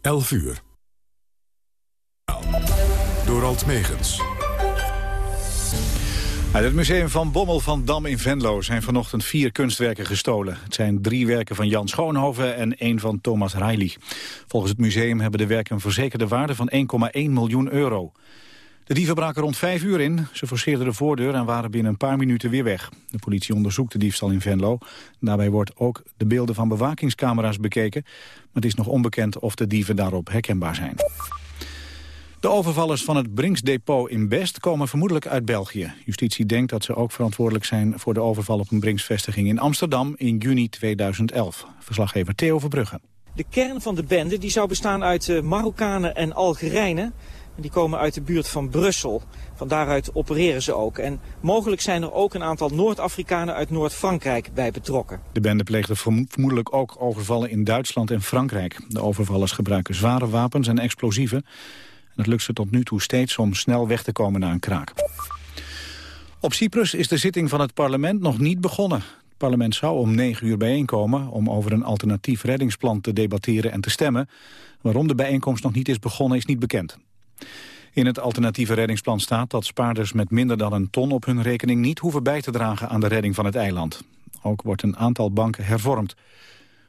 11 uur. Door Alt Megens. Uit het museum van Bommel van Dam in Venlo zijn vanochtend vier kunstwerken gestolen. Het zijn drie werken van Jan Schoonhoven en één van Thomas Reilly. Volgens het museum hebben de werken een verzekerde waarde van 1,1 miljoen euro. De dieven braken rond vijf uur in. Ze forceerden de voordeur en waren binnen een paar minuten weer weg. De politie onderzoekt de diefstal in Venlo. Daarbij wordt ook de beelden van bewakingscamera's bekeken. Maar het is nog onbekend of de dieven daarop herkenbaar zijn. De overvallers van het Brinksdepot in Best komen vermoedelijk uit België. Justitie denkt dat ze ook verantwoordelijk zijn voor de overval op een Brinksvestiging in Amsterdam in juni 2011. Verslaggever Theo Verbrugge. De kern van de bende die zou bestaan uit uh, Marokkanen en Algerijnen. Die komen uit de buurt van Brussel. Van daaruit opereren ze ook. En mogelijk zijn er ook een aantal Noord-Afrikanen uit Noord-Frankrijk bij betrokken. De bende pleegde vermoedelijk ook overvallen in Duitsland en Frankrijk. De overvallers gebruiken zware wapens en explosieven. En het lukt ze tot nu toe steeds om snel weg te komen na een kraak. Op Cyprus is de zitting van het parlement nog niet begonnen. Het parlement zou om negen uur bijeenkomen om over een alternatief reddingsplan te debatteren en te stemmen. Waarom de bijeenkomst nog niet is begonnen is niet bekend. In het alternatieve reddingsplan staat dat spaarders met minder dan een ton op hun rekening niet hoeven bij te dragen aan de redding van het eiland. Ook wordt een aantal banken hervormd.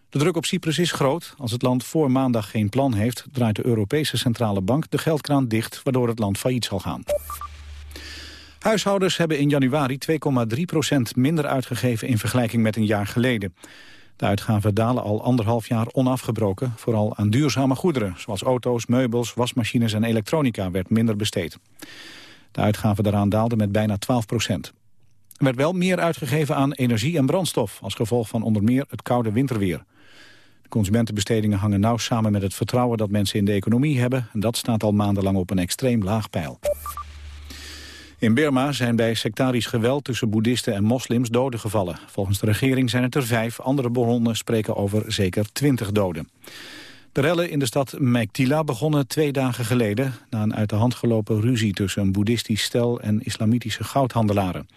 De druk op Cyprus is groot. Als het land voor maandag geen plan heeft, draait de Europese Centrale Bank de geldkraan dicht, waardoor het land failliet zal gaan. Huishoudens hebben in januari 2,3% minder uitgegeven in vergelijking met een jaar geleden. De uitgaven dalen al anderhalf jaar onafgebroken. Vooral aan duurzame goederen, zoals auto's, meubels, wasmachines en elektronica werd minder besteed. De uitgaven daaraan daalden met bijna 12 procent. Er werd wel meer uitgegeven aan energie en brandstof... als gevolg van onder meer het koude winterweer. De consumentenbestedingen hangen nauw samen met het vertrouwen dat mensen in de economie hebben. En dat staat al maandenlang op een extreem laag peil. In Burma zijn bij sectarisch geweld tussen boeddhisten en moslims doden gevallen. Volgens de regering zijn het er vijf. Andere bronnen spreken over zeker twintig doden. De rellen in de stad Meiktila begonnen twee dagen geleden... na een uit de hand gelopen ruzie tussen een boeddhistisch stel en islamitische goudhandelaren.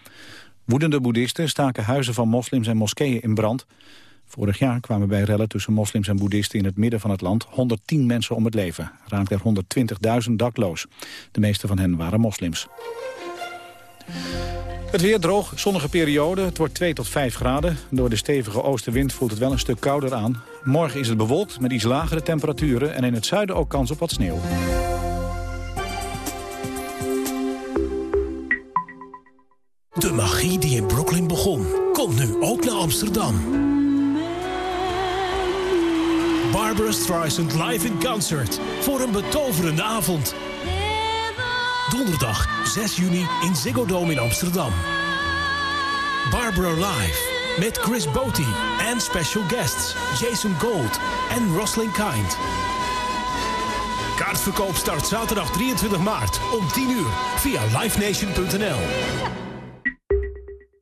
Woedende boeddhisten staken huizen van moslims en moskeeën in brand. Vorig jaar kwamen bij rellen tussen moslims en boeddhisten in het midden van het land 110 mensen om het leven. Raakten er 120.000 dakloos. De meeste van hen waren moslims. Het weer droog, zonnige periode. Het wordt 2 tot 5 graden. Door de stevige oostenwind voelt het wel een stuk kouder aan. Morgen is het bewolkt met iets lagere temperaturen... en in het zuiden ook kans op wat sneeuw. De magie die in Brooklyn begon, komt nu ook naar Amsterdam. Barbara Streisand live in concert. Voor een betoverende avond. Donderdag 6 juni in Ziggo Dome in Amsterdam. Barbara Live. Met Chris Boti en special guests Jason Gold en Roslyn Kind. Kaartverkoop start zaterdag 23 maart om 10 uur via livenation.nl.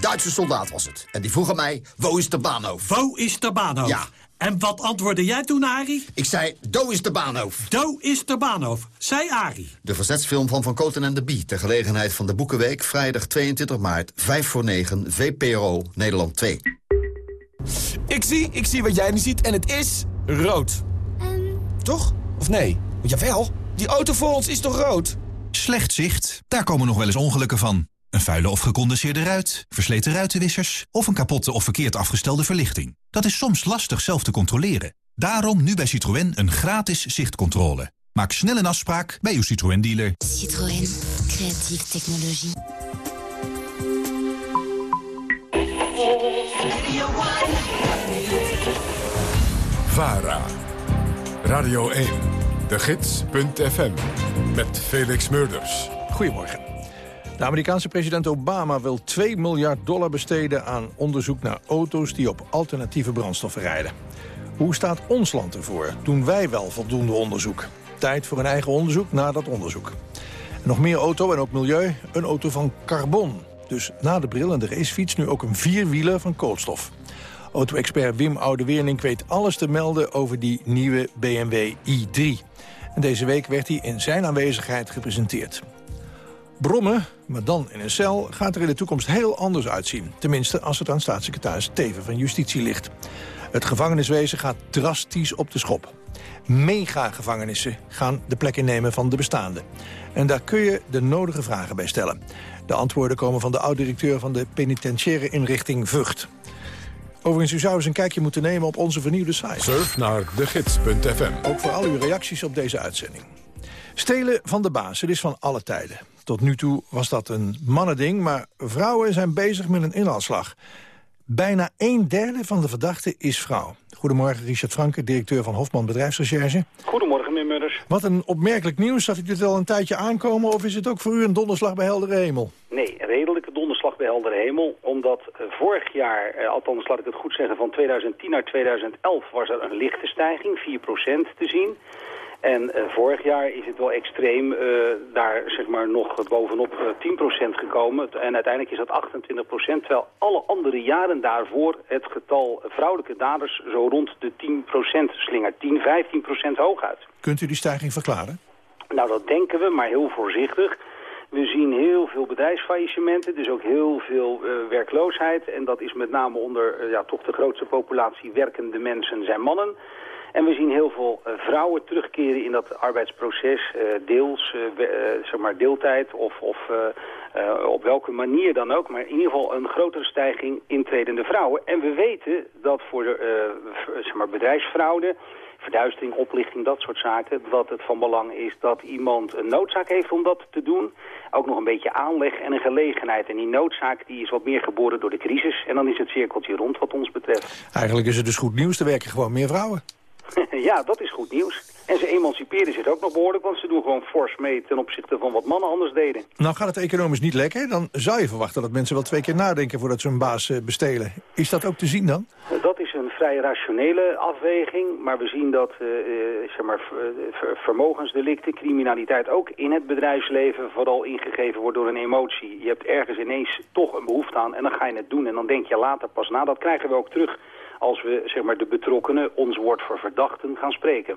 Duitse soldaat was het. En die vroeg aan mij, wo is de Bahnhof? Wo is de Bahnhof? Ja. En wat antwoordde jij toen, Arie? Ik zei, do is de Bahnhof. Do is de Bahnhof, zei Arie. De verzetsfilm van Van Koten en de Bie... ter gelegenheid van de Boekenweek, vrijdag 22 maart... 5 voor 9, VPRO, Nederland 2. Ik zie, ik zie wat jij nu ziet en het is rood. Um... Toch? Of nee? Jawel, die auto voor ons is toch rood? Slecht zicht, daar komen nog wel eens ongelukken van. Een vuile of gecondenseerde ruit, versleten ruitenwissers... of een kapotte of verkeerd afgestelde verlichting. Dat is soms lastig zelf te controleren. Daarom nu bij Citroën een gratis zichtcontrole. Maak snel een afspraak bij uw Citroën-dealer. Citroën. Creatieve technologie. VARA. Radio 1. De Gids.fm. Met Felix Murders. Goedemorgen. De Amerikaanse president Obama wil 2 miljard dollar besteden aan onderzoek naar auto's die op alternatieve brandstoffen rijden. Hoe staat ons land ervoor? Doen wij wel voldoende onderzoek? Tijd voor een eigen onderzoek naar dat onderzoek. En nog meer auto en ook milieu, een auto van carbon. Dus na de bril en de racefiets nu ook een vierwieler van koolstof. Auto-expert Wim Oudeweernink weet alles te melden over die nieuwe BMW i3. En deze week werd hij in zijn aanwezigheid gepresenteerd. Brommen, maar dan in een cel, gaat er in de toekomst heel anders uitzien. Tenminste, als het aan staatssecretaris Teven van Justitie ligt. Het gevangeniswezen gaat drastisch op de schop. Mega-gevangenissen gaan de plek innemen van de bestaande. En daar kun je de nodige vragen bij stellen. De antwoorden komen van de oud-directeur van de penitentiaire inrichting Vught. Overigens, u zou eens een kijkje moeten nemen op onze vernieuwde site. Surf naar degids.fm. Ook voor al uw reacties op deze uitzending. Stelen van de baas, het is van alle tijden. Tot nu toe was dat een mannending, maar vrouwen zijn bezig met een inhaalslag. Bijna een derde van de verdachten is vrouw. Goedemorgen, Richard Franke, directeur van Hofman Bedrijfsrecherche. Goedemorgen, meneer Mudders. Wat een opmerkelijk nieuws. Zag ik dit al een tijdje aankomen of is het ook voor u een donderslag bij heldere hemel? Nee, een redelijke donderslag bij heldere hemel. Omdat eh, vorig jaar, eh, althans laat ik het goed zeggen, van 2010 naar 2011 was er een lichte stijging, 4% te zien. En uh, vorig jaar is het wel extreem uh, daar zeg maar nog bovenop uh, 10% gekomen. En uiteindelijk is dat 28%, terwijl alle andere jaren daarvoor het getal vrouwelijke daders zo rond de 10% slingert. 10, 15% hooguit. Kunt u die stijging verklaren? Nou, dat denken we, maar heel voorzichtig. We zien heel veel bedrijfsfaillissementen, dus ook heel veel uh, werkloosheid. En dat is met name onder uh, ja, toch de grootste populatie werkende mensen zijn mannen. En we zien heel veel uh, vrouwen terugkeren in dat arbeidsproces, uh, deels, uh, zeg maar deeltijd of, of op welke manier dan ook. Maar in ieder geval een grotere stijging intredende vrouwen. En we weten dat voor de zeg maar bedrijfsfraude, verduistering, oplichting, dat soort zaken, dat het van belang is dat iemand een noodzaak heeft om dat te doen. Ook nog een beetje aanleg en een gelegenheid. En die noodzaak die is wat meer geboren door de crisis. En dan is het cirkeltje rond wat ons betreft. Eigenlijk is het dus goed nieuws, er werken gewoon meer vrouwen. ja, dat is goed nieuws. En ze emanciperen zich ook nog behoorlijk, want ze doen gewoon fors mee ten opzichte van wat mannen anders deden. Nou gaat het economisch niet lekker, dan zou je verwachten dat mensen wel twee keer nadenken voordat ze een baas uh, bestelen. Is dat ook te zien dan? Dat is een vrij rationele afweging, maar we zien dat uh, uh, zeg maar, vermogensdelicten, criminaliteit ook in het bedrijfsleven vooral ingegeven wordt door een emotie. Je hebt ergens ineens toch een behoefte aan en dan ga je het doen en dan denk je later pas na. Dat krijgen we ook terug als we zeg maar, de betrokkenen ons woord voor verdachten gaan spreken.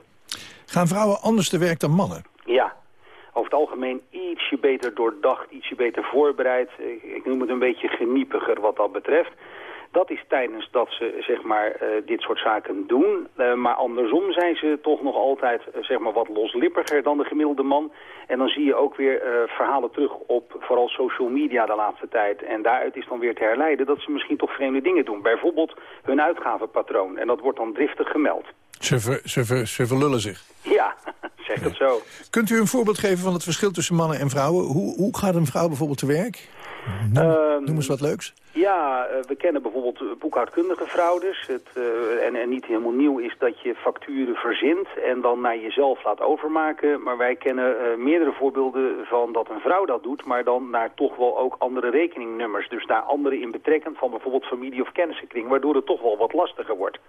Gaan vrouwen anders te werk dan mannen? Ja, over het algemeen ietsje beter doordacht, ietsje beter voorbereid. Ik noem het een beetje geniepiger wat dat betreft. Dat is tijdens dat ze zeg maar, uh, dit soort zaken doen. Uh, maar andersom zijn ze toch nog altijd uh, zeg maar, wat loslippiger dan de gemiddelde man. En dan zie je ook weer verhalen terug op vooral social media de laatste tijd. En daaruit is dan weer te herleiden dat ze misschien toch vreemde dingen doen. Bijvoorbeeld hun uitgavenpatroon. En dat wordt dan driftig gemeld. Ze, ver, ze, ver, ze verlullen zich. Ja, zeg het zo. Kunt u een voorbeeld geven van het verschil tussen mannen en vrouwen? Hoe, hoe gaat een vrouw bijvoorbeeld te werk? Noem, um, noem eens wat leuks. Ja, uh, we kennen bijvoorbeeld boekhoudkundige fraudes. Het, uh, en, en niet helemaal nieuw is dat je facturen verzint en dan naar jezelf laat overmaken. Maar wij kennen uh, meerdere voorbeelden van dat een vrouw dat doet, maar dan naar toch wel ook andere rekeningnummers. Dus daar anderen in betrekken van bijvoorbeeld familie of kennissenkring, waardoor het toch wel wat lastiger wordt.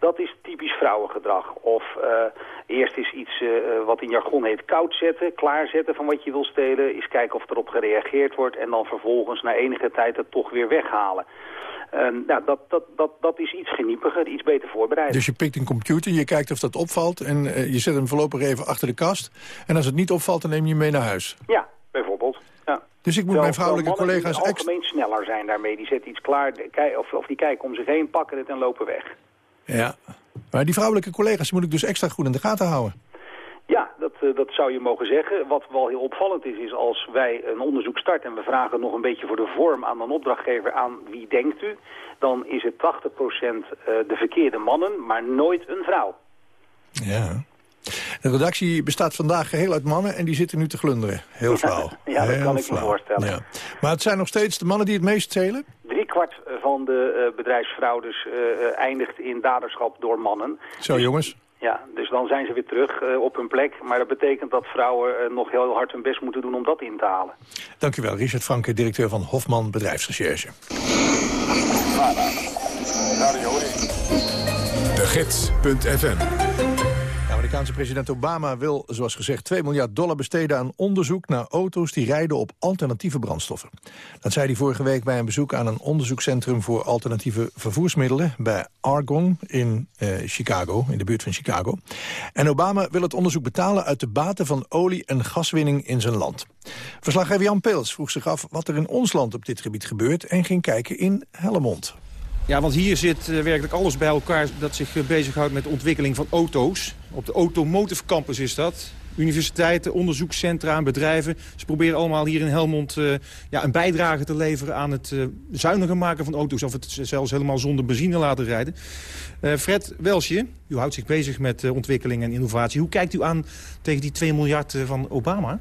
Dat is typisch vrouwengedrag. Of uh, eerst is iets uh, wat in jargon heet koud zetten, klaarzetten van wat je wil stelen. Is kijken of erop gereageerd wordt en dan vervolgens na enige tijd het toch weer weghalen. Nou, dat, dat, dat, dat is iets geniepiger, iets beter voorbereid. Dus je pikt een computer, je kijkt of dat opvalt... en uh, je zet hem voorlopig even achter de kast. En als het niet opvalt, dan neem je hem mee naar huis. Ja, bijvoorbeeld. Ja. Dus ik moet mijn vrouwelijke collega's... algemeen sneller zijn daarmee. Die zetten iets klaar, of, of die kijken om zich heen, pakken het en lopen weg. Ja, maar die vrouwelijke collega's moet ik dus extra goed in de gaten houden. Ja, dat, uh, dat zou je mogen zeggen. Wat wel heel opvallend is, is als wij een onderzoek starten... en we vragen nog een beetje voor de vorm aan een opdrachtgever aan wie denkt u... dan is het 80% de verkeerde mannen, maar nooit een vrouw. Ja. De redactie bestaat vandaag geheel uit mannen en die zitten nu te glunderen. Heel flauw. ja, dat Heel kan ik me voorstellen. Ja. Maar het zijn nog steeds de mannen die het meest telen? Kwart van de uh, bedrijfsfraudes uh, eindigt in daderschap door mannen. Zo jongens. Ja, dus dan zijn ze weer terug uh, op hun plek. Maar dat betekent dat vrouwen uh, nog heel hard hun best moeten doen om dat in te halen. Dank u wel, Richard Franke, directeur van Hofman Bedrijfsrecherche. De Gids.fm Amerikaanse president Obama wil, zoals gezegd, 2 miljard dollar besteden aan onderzoek naar auto's die rijden op alternatieve brandstoffen. Dat zei hij vorige week bij een bezoek aan een onderzoekscentrum voor alternatieve vervoersmiddelen bij Argonne in eh, Chicago, in de buurt van Chicago. En Obama wil het onderzoek betalen uit de baten van olie- en gaswinning in zijn land. Verslaggever Jan Peels vroeg zich af wat er in ons land op dit gebied gebeurt en ging kijken in Helmond. Ja, want hier zit uh, werkelijk alles bij elkaar dat zich uh, bezighoudt met de ontwikkeling van auto's. Op de Automotive Campus is dat. Universiteiten, onderzoekscentra, bedrijven. Ze proberen allemaal hier in Helmond uh, ja, een bijdrage te leveren aan het zuiniger maken van auto's. Of het zelfs helemaal zonder benzine laten rijden. Fred Welsje, u houdt zich bezig met ontwikkeling en innovatie. Hoe kijkt u aan tegen die 2 miljard van Obama?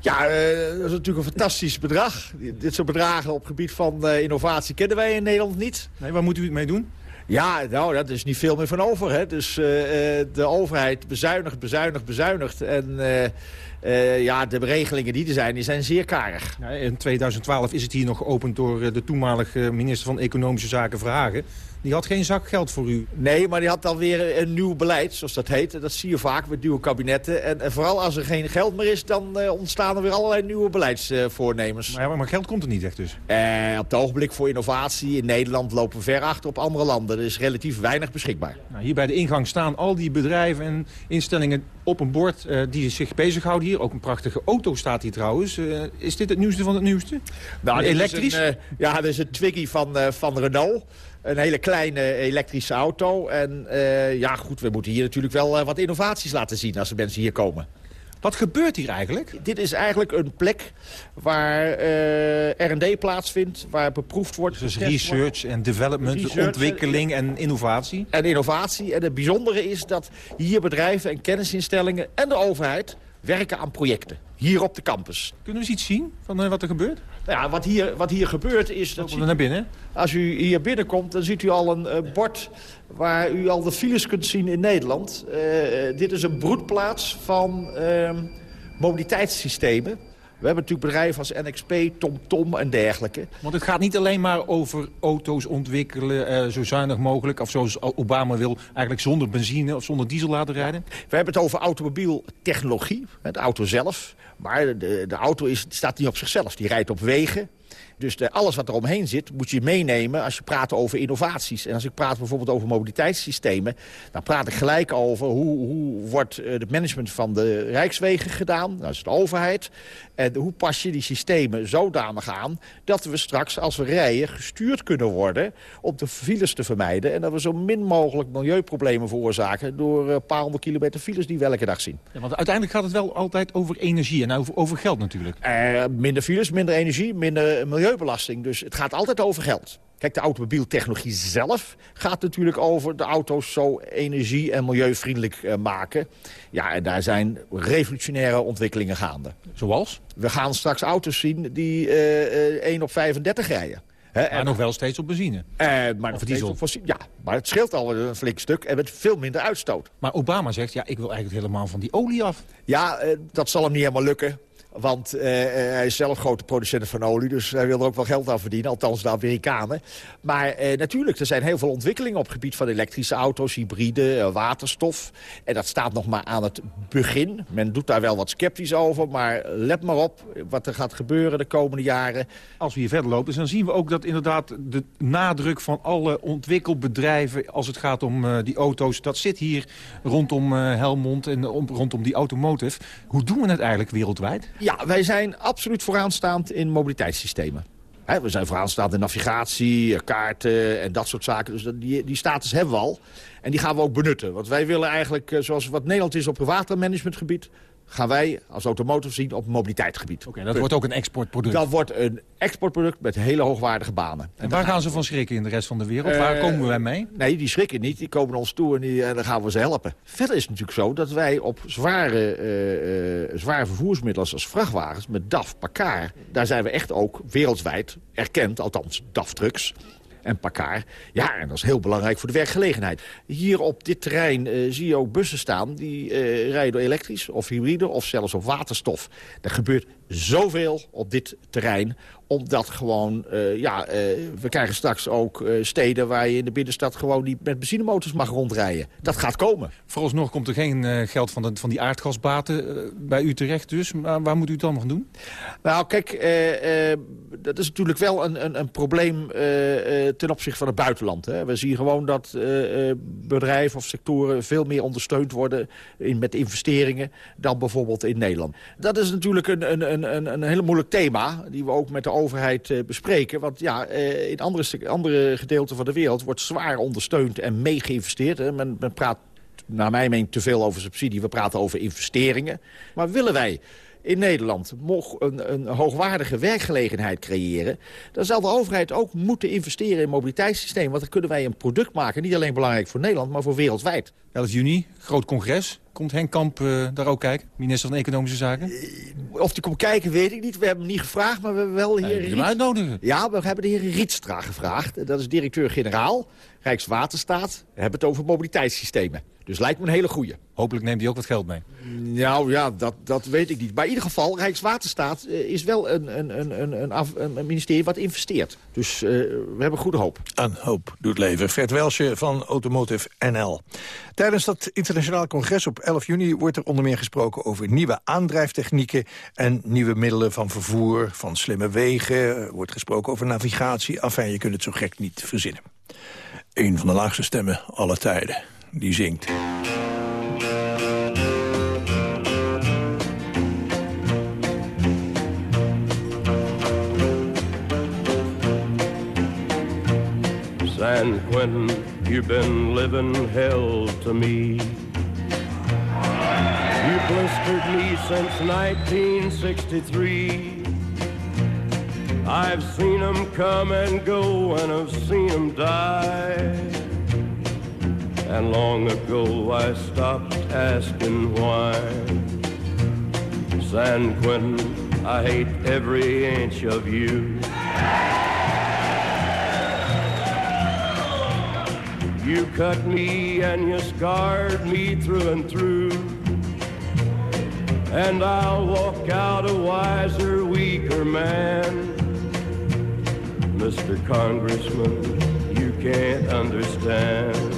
Ja, dat is natuurlijk een fantastisch bedrag. Dit soort bedragen op gebied van innovatie kennen wij in Nederland niet. Nee, waar moet u het mee doen? Ja, nou, dat is niet veel meer van over. Hè. Dus uh, de overheid bezuinigt, bezuinigt, bezuinigt. En ja, de regelingen die er zijn, die zijn zeer karig. Ja, in 2012 is het hier nog geopend door de toenmalige minister van Economische Zaken Verhagen. Die had geen zak geld voor u. Nee, maar die had dan weer een nieuw beleid, zoals dat heet. Dat zie je vaak met nieuwe kabinetten. En, en vooral als er geen geld meer is, dan uh, ontstaan er weer allerlei nieuwe beleidsvoornemens. Uh, maar, maar, geld komt er niet echt dus? Uh, op het ogenblik voor innovatie in Nederland lopen we ver achter op andere landen. Er is relatief weinig beschikbaar. Nou, hier bij de ingang staan al die bedrijven en instellingen op een bord die zich bezighouden hier. Ook een prachtige auto staat hier trouwens. is dit het nieuwste van het nieuwste? Nou, elektrisch? Een, ja, dat is een Twiggy van, van Renault. Een hele kleine elektrische auto. En uh, ja, goed, we moeten hier natuurlijk wel uh, wat innovaties laten zien als de mensen hier komen. Wat gebeurt hier eigenlijk? Dit is eigenlijk een plek waar uh, R&D plaatsvindt, waar beproefd wordt. Dus research en development, research, ontwikkeling en innovatie? En innovatie. En het bijzondere is dat hier bedrijven en kennisinstellingen en de overheid werken aan projecten. Hier op de campus. Kunnen we eens iets zien van uh, wat er gebeurt? Nou ja, wat hier, wat hier gebeurt is... Dat we naar binnen? Als u hier binnenkomt, dan ziet u al een uh, bord... waar u al de files kunt zien in Nederland. Uh, dit is een broedplaats van ehm, mobiliteitssystemen. We hebben natuurlijk bedrijven als NXP, TomTom Tom en dergelijke. Want het gaat niet alleen maar over auto's ontwikkelen uh, zo zuinig mogelijk... of zoals Obama wil, eigenlijk zonder benzine of zonder diesel laten rijden? We hebben het over automobieltechnologie, de auto zelf. Maar de, de auto is, staat niet op zichzelf, die rijdt op wegen. Dus de, alles wat er omheen zit, moet je meenemen als je praat over innovaties. En als ik praat bijvoorbeeld over mobiliteitssystemen... dan praat ik gelijk over hoe, hoe wordt het management van de Rijkswegen gedaan. Dat is de overheid. En hoe pas je die systemen zodanig aan... dat we straks, als we rijden, gestuurd kunnen worden... om de files te vermijden. En dat we zo min mogelijk milieuproblemen veroorzaken... door een paar honderd kilometer files die we elke dag zien. Ja, want uiteindelijk gaat het wel altijd over energie en over, over geld natuurlijk. Uh, minder files, minder energie, minder milieubelasting. Dus het gaat altijd over geld. Kijk, de automobieltechnologie zelf gaat natuurlijk over de auto's zo energie- en milieuvriendelijk uh, maken. Ja, en daar zijn revolutionaire ontwikkelingen gaande. Zoals? We gaan straks auto's zien die uh, uh, 1 op 35 rijden. He, maar en nog wel steeds op benzine. maar of diesel. Op, ja, maar het scheelt al een flink stuk en met veel minder uitstoot. Maar Obama zegt, ja, ik wil eigenlijk helemaal van die olie af. Ja, dat zal hem niet helemaal lukken. Want uh, hij is zelf grote producent van olie, dus hij wil er ook wel geld aan verdienen. Althans de Amerikanen. Maar uh, natuurlijk, er zijn heel veel ontwikkelingen op het gebied van elektrische auto's, hybride, uh, waterstof. En dat staat nog maar aan het begin. Men doet daar wel wat sceptisch over, maar let maar op wat er gaat gebeuren de komende jaren. Als we hier verder lopen, dan zien we ook dat inderdaad de nadruk van alle ontwikkelbedrijven... als het gaat om die auto's, dat zit hier rondom Helmond en rondom die automotive. Hoe doen we het eigenlijk wereldwijd? Ja, wij zijn absoluut vooraanstaand in mobiliteitssystemen. We zijn vooraanstaand in navigatie, kaarten en dat soort zaken. Dus die, die status hebben we al. En die gaan we ook benutten. Want wij willen eigenlijk, zoals wat Nederland is op watermanagementgebied gaan wij als automotive zien op mobiliteitsgebied. Oké, okay, dat wordt ook een exportproduct? Dat wordt een exportproduct met hele hoogwaardige banen. En, en waar gaan ze van schrikken in de rest van de wereld? Uh, waar komen wij mee? Nee, die schrikken niet. Die komen naar ons toe en, die, en dan gaan we ze helpen. Verder is het natuurlijk zo dat wij op zware, uh, uh, zware vervoersmiddelen als vrachtwagens... met DAF, Pakar, daar zijn we echt ook wereldwijd erkend, althans DAF-trucks... en Pakar. Ja, en dat is heel belangrijk voor de werkgelegenheid. Hier op dit terrein eh, zie je ook bussen staan... die uh, rijden elektrisch of hybride of zelfs op waterstof. Er gebeurt zoveel op dit terrein omdat gewoon, uh, ja, uh, we krijgen straks ook uh, steden waar je in de binnenstad gewoon niet met benzinemotors mag rondrijden. Dat gaat komen. Vooralsnog komt er geen geld van, de, van die aardgasbaten bij u terecht dus. Maar waar moet u het dan gaan doen? Nou, kijk, dat is natuurlijk wel een, een, een probleem ten opzichte van het buitenland. Hè. We zien gewoon dat bedrijven of sectoren veel meer ondersteund worden in, met investeringen dan bijvoorbeeld in Nederland. Dat is natuurlijk een, een, een, een hele moeilijk thema die we ook met de overheid uh, bespreken. Want ja, uh, in andere, andere gedeelten van de wereld wordt zwaar ondersteund en mee geïnvesteerd. Hè. Men, men praat naar mijn mening te veel over subsidie. We praten over investeringen. Maar willen wij in Nederland een, een hoogwaardige werkgelegenheid creëren... dan zal de overheid ook moeten investeren in mobiliteitssysteem. Want dan kunnen wij een product maken, niet alleen belangrijk voor Nederland... maar voor wereldwijd. 11 juni, groot congres. Komt Henk Kamp uh, daar ook kijken, minister van Economische Zaken? Of die komt kijken, weet ik niet. We hebben hem niet gevraagd, maar we hebben wel hier... Riet... uitnodigen. Ja, we hebben de heer Rietstra gevraagd. Dat is directeur-generaal, Rijkswaterstaat. We hebben het over mobiliteitssystemen. Dus lijkt me een hele goeie. Hopelijk neemt hij ook wat geld mee. Nou ja, dat, dat weet ik niet. Maar in ieder geval, Rijkswaterstaat is wel een, een, een, een, af, een ministerie wat investeert. Dus uh, we hebben goede hoop. Een hoop doet leven. Fred Welsje van Automotive NL. Tijdens dat internationaal congres op 11 juni wordt er onder meer gesproken over nieuwe aandrijftechnieken en nieuwe middelen van vervoer, van slimme wegen. Er wordt gesproken over navigatie. Enfin, je kunt het zo gek niet verzinnen. Een van de laagste stemmen aller tijden. Die zingt. San Quentin, you've been living hell to me. You blistered me since 1963. I've seen them come and go, and I've seen them die. And long ago I stopped asking why. San Quentin, I hate every inch of you. You cut me and you scarred me through and through. And I'll walk out a wiser, weaker man. Mr. Congressman, you can't understand.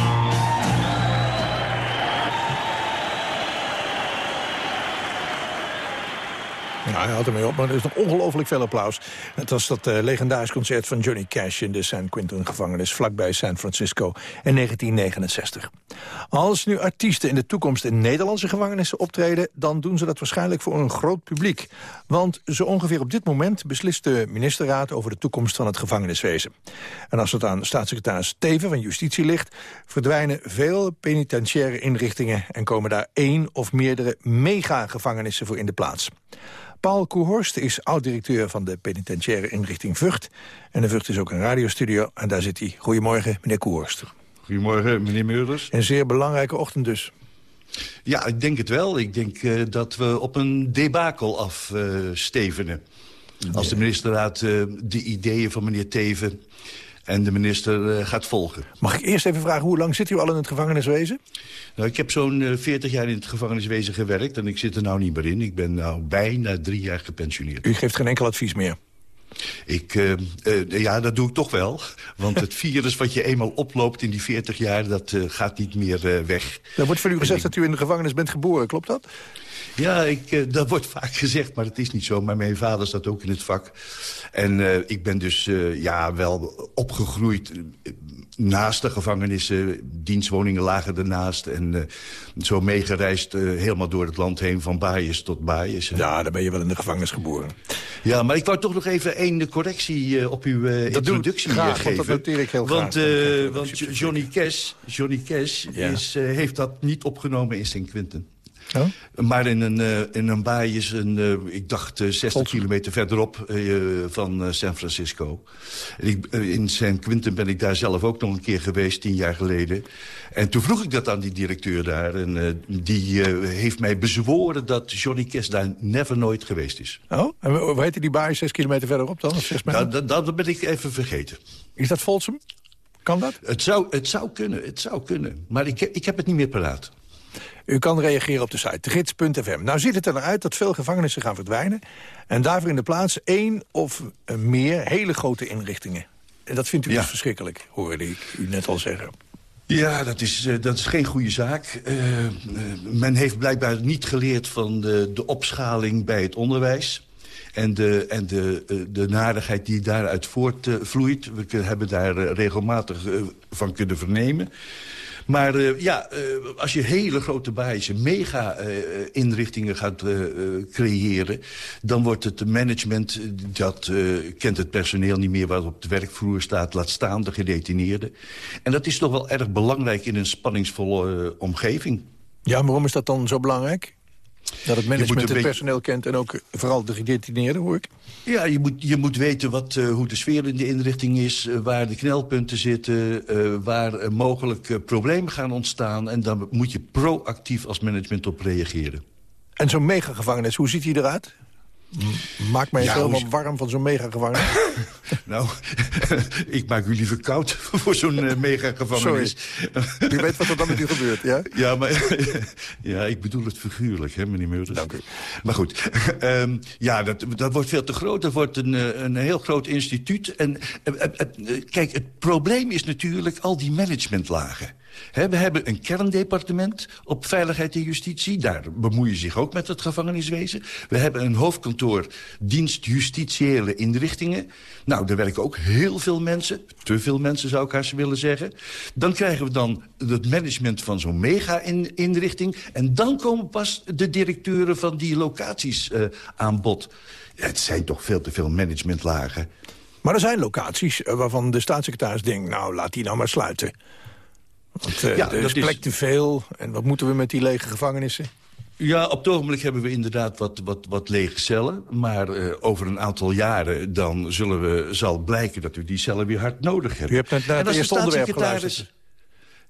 Nou, hij houdt ermee op, maar er is nog ongelooflijk veel applaus. Het was dat uh, legendarisch concert van Johnny Cash... in de San Quentin-gevangenis vlakbij San Francisco in 1969. Als nu artiesten in de toekomst in Nederlandse gevangenissen optreden... dan doen ze dat waarschijnlijk voor een groot publiek. Want zo ongeveer op dit moment beslist de ministerraad... over de toekomst van het gevangeniswezen. En als het aan staatssecretaris Teven van Justitie ligt... verdwijnen veel penitentiaire inrichtingen... en komen daar één of meerdere mega-gevangenissen voor in de plaats. Paul Koehorst is oud-directeur van de penitentiaire inrichting Vught. En de Vught is ook een radiostudio en daar zit hij. Goedemorgen, meneer Koehorst. Goedemorgen, meneer Meurders. Een zeer belangrijke ochtend dus. Ja, ik denk het wel. Ik denk uh, dat we op een debakel afstevenen. Uh, Als de ministerraad uh, de ideeën van meneer Teven en de minister gaat volgen. Mag ik eerst even vragen, hoe lang zit u al in het gevangeniswezen? Nou, ik heb zo'n 40 jaar in het gevangeniswezen gewerkt en ik zit er nou niet meer in. Ik ben nou bijna drie jaar gepensioneerd. U geeft geen enkel advies meer? Ik, uh, uh, ja, dat doe ik toch wel. Want het virus wat je eenmaal oploopt in die 40 jaar... dat uh, gaat niet meer weg. Er wordt van u gezegd ik... dat u in de gevangenis bent geboren, klopt dat? Ja, ik, dat wordt vaak gezegd, maar het is niet zo. Maar mijn vader staat ook in het vak. En ik ben dus ja, wel opgegroeid naast de gevangenissen. Dienstwoningen lagen ernaast. En uh, zo meegereisd uh, helemaal door het land heen, van baaiers tot baaiers. Ja, dan ben je wel in de gevangenis geboren. Ja, maar ik wou toch nog even één correctie uh, op uw introductie graag, geven. Want dat noteer ik heel want, graag. want Johnny Cash, Johnny Cash ja. is, heeft dat niet opgenomen in St. Quentin. Oh? Maar in een, uh, in een baai is een, uh, ik dacht uh, 60 Tot... kilometer verderop van San Francisco. En ik, in San Quentin ben ik daar zelf ook nog een keer geweest, tien jaar geleden. En toen vroeg ik dat aan die directeur daar. En die heeft mij bezworen dat Johnny Cash daar never nooit geweest is. Oh, en hoe heette die baai zes kilometer verderop dan? Of zes nou, dat, dat ben ik even vergeten. Is dat Folsom? Kan dat? Het zou, het zou kunnen, het zou kunnen. Maar ik, ik heb het niet meer paraat. U kan reageren op de site gids.fm. Nou ziet het er naar uit dat veel gevangenissen gaan verdwijnen... en daarvoor in de plaats één of meer hele grote inrichtingen. En dat vindt u Ja. dus verschrikkelijk, hoorde ik u net al zeggen. Ja, dat is, uh, dat is geen goede zaak. Uh, uh, men heeft blijkbaar niet geleerd van de, de opschaling bij het onderwijs. En de, en de, de narigheid die daaruit voortvloeit. We hebben daar regelmatig van kunnen vernemen. Maar uh, ja, uh, als je hele grote baasje, mega-inrichtingen gaat uh, uh, creëren... dan wordt het management, dat kent het personeel niet meer... wat op de werkvloer staat, laat staan de gedetineerden. En dat is toch wel erg belangrijk in een spanningsvolle omgeving. Ja, maar waarom is dat dan zo belangrijk? Dat het management het personeel kent en ook vooral de gedetineerden, hoor ik. Ja, je moet, je moet weten wat, uh, hoe de sfeer in de inrichting is... Uh, waar de knelpunten zitten, uh, waar mogelijk problemen gaan ontstaan... en dan moet je proactief als management op reageren. En zo'n megagevangenis, hoe ziet die eruut? Maak mij Ja, helemaal warm van zo'n megagevangenis. Nou, ik maak u liever koud voor zo'n uh, mega-gevangenis. U weet wat er dan met u gebeurt, ja? Ja, maar ja, ik bedoel het figuurlijk, hè, meneer Meurders. Dank u. Maar goed, Ehm, ja, dat, dat wordt veel te groot. Dat wordt een, eh, een heel groot instituut. En eh, eh, eh, kijk, het probleem is natuurlijk al die managementlagen. We hebben een kerndepartement op veiligheid en justitie. Daar bemoeien zich ook met het gevangeniswezen. We hebben een hoofdkantoor dienst justitiële inrichtingen. Nou, daar werken ook heel veel mensen. Te veel mensen zou ik haast willen zeggen. Dan krijgen we dan het management van zo'n mega-inrichting. En dan komen pas de directeuren van die locaties eh, aan bod. Het zijn toch veel te veel managementlagen. Maar er zijn locaties eh, waarvan de staatssecretaris denkt... nou, laat die nou maar sluiten. Want eh, Ja, er is plek te veel. En wat moeten we met die lege gevangenissen? Ja, op het ogenblik hebben we inderdaad wat, wat, wat lege cellen. Maar eh, over een aantal jaren dan zullen we, zal blijken dat we die cellen weer hard nodig hebben. U hebt net naar En het eerste onderwerp geluisterd.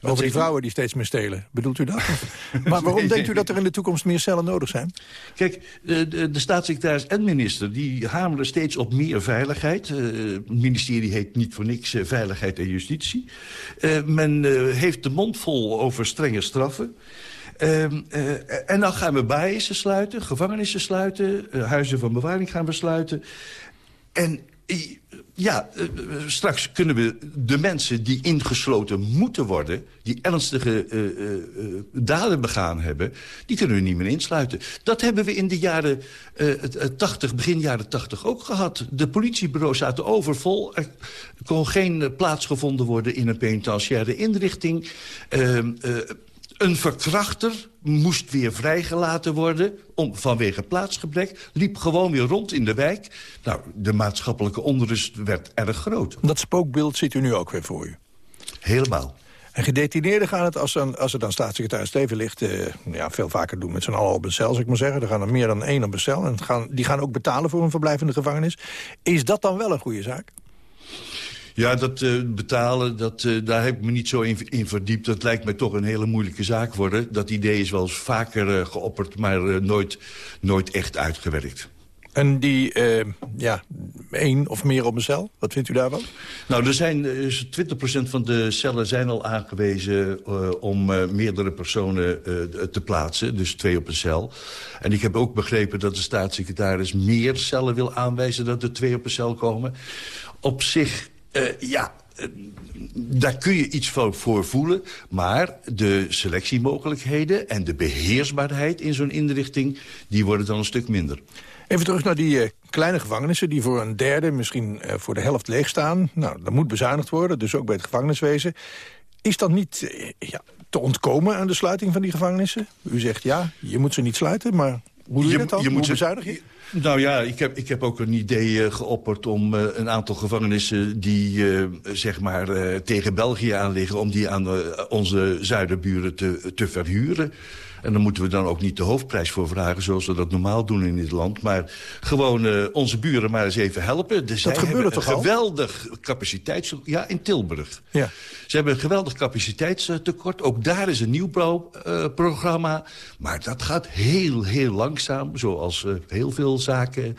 Over die vrouwen die steeds meer stelen. Bedoelt u dat? maar waarom denkt u dat er in de toekomst meer cellen nodig zijn? Kijk, de, de, de staatssecretaris en minister die hameren steeds op meer veiligheid. Eh, het ministerie heet niet voor niks eh, Veiligheid en Justitie. Eh, men heeft de mond vol over strenge straffen. Ehm, eh, en dan gaan we bijen sluiten, gevangenissen sluiten... huizen van bewaring gaan we sluiten. En ja, eh, straks kunnen we de mensen die ingesloten moeten worden... die ernstige eh, eh, daden begaan hebben... die kunnen we niet meer insluiten. Dat hebben we in de jaren het 80, begin jaren 80 ook gehad. De politiebureaus zaten overvol. Er kon geen plaats gevonden worden in een penitentiaire inrichting. Een verkrachter moest weer vrijgelaten worden om, vanwege plaatsgebrek. Liep gewoon weer rond in de wijk. Nou, de maatschappelijke onrust werd erg groot. Dat spookbeeld ziet u nu ook weer voor u. Helemaal. En gedetineerden gaan het, als, dan, als er dan staatssecretaris Steven ligt... eh, ja, veel vaker doen met z'n allen op een cel, zou ik maar zeggen. Er gaan er meer dan één op een cel. En het gaan, die gaan ook betalen voor een verblijf in de gevangenis. Is dat dan wel een goede zaak? Ja, dat uh, betalen, dat, uh, daar heb ik me niet zo in, in, verdiept. Dat lijkt mij toch een hele moeilijke zaak worden. Dat idee is wel eens vaker uh, geopperd, maar nooit, nooit echt uitgewerkt. En die, ja, één of meer op een cel, wat vindt u daarvan? Nou, er zijn dus 20% van de cellen zijn al aangewezen om meerdere personen te plaatsen. Dus twee op een cel. En ik heb ook begrepen dat de staatssecretaris meer cellen wil aanwijzen... dat er twee op een cel komen. Op zich, ja, daar kun je iets voor voelen. Maar de selectiemogelijkheden en de beheersbaarheid in zo'n inrichting... die worden dan een stuk minder. Even terug naar die uh, kleine gevangenissen die voor een derde, misschien voor de helft leeg staan. Nou, dat moet bezuinigd worden, dus ook bij het gevangeniswezen. Is dat niet ja, te ontkomen aan de sluiting van die gevangenissen? U zegt ja, je moet ze niet sluiten, maar hoe doe je, je dat dan? Je hoe moet bezuinig je? Nou ja, ik heb, ik heb ook een idee uh, geopperd om uh, een aantal gevangenissen... die uh, zeg maar tegen België aan liggen... om die aan onze zuiderburen te, te verhuren. En dan moeten we dan ook niet de hoofdprijs voor vragen... zoals we dat normaal doen in dit land. Maar gewoon uh, onze buren maar eens even helpen. Dus dat gebeurt toch een geweldig capaciteits... Ja, in Tilburg. Ja. Ze hebben een geweldig capaciteitstekort. Ook daar is een nieuwbouwprogramma. Uh, maar dat gaat heel, heel langzaam. Zoals uh, heel veel zaken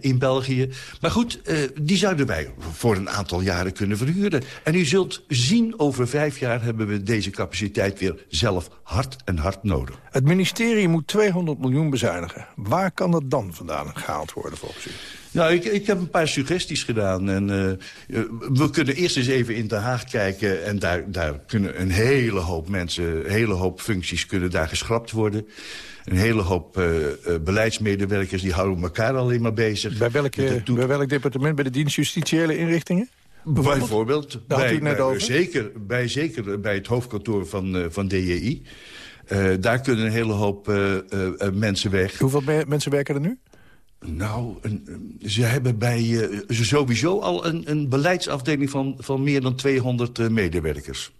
in België. Maar goed, die zouden wij voor een aantal jaren kunnen verhuren. En u zult zien, over vijf jaar hebben we deze capaciteit weer zelf hard en hard nodig. Het ministerie moet 200 miljoen bezuinigen. Waar kan dat dan vandaan gehaald worden volgens u? Nou, ik, ik heb een paar suggesties gedaan. En, uh, we kunnen eerst eens even in Den Haag kijken. En daar, daar kunnen een hele hoop mensen, een hele hoop functies kunnen daar geschrapt worden. Een hele hoop uh, beleidsmedewerkers die houden elkaar alleen maar bezig. Bij, welke, bij welk departement? Bij de dienst justitiële inrichtingen? Bijvoorbeeld. Daar bij, had u het net bij, over. Zeker, bij, zeker bij het hoofdkantoor van, uh, van DJI. Uh, daar kunnen een hele hoop uh, uh, mensen weg. Hoeveel mensen werken er nu? Nou, een, ze hebben bij sowieso al een, een, beleidsafdeling van, van meer dan 200 medewerkers.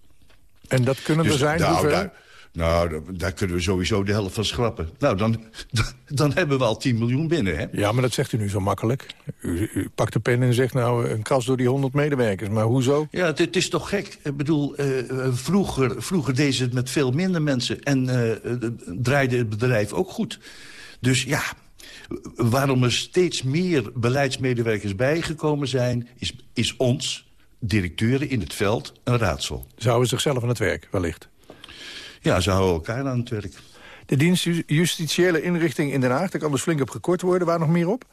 En dat kunnen dus, er zijn? Nou, hoeveel? Daar, nou, daar kunnen we sowieso de helft van schrappen. Nou, dan, dan hebben we al 10 miljoen binnen, hè? Ja, maar dat zegt u nu zo makkelijk. U, u pakt de pen en zegt nou een kras door die 100 medewerkers. Maar hoezo? Ja, het, het is toch gek. Ik bedoel, uh, vroeger, vroeger deden ze het met veel minder mensen... en uh, draaide het bedrijf ook goed. Dus ja, waarom er steeds meer beleidsmedewerkers bijgekomen zijn... is, is ons, directeuren in het veld, een raadsel. Ze houden zichzelf aan het werk, wellicht. Ja, ze houden elkaar aan het werk. De dienst justitiële inrichting in Den Haag, daar kan dus flink op gekort worden. Waar nog meer op?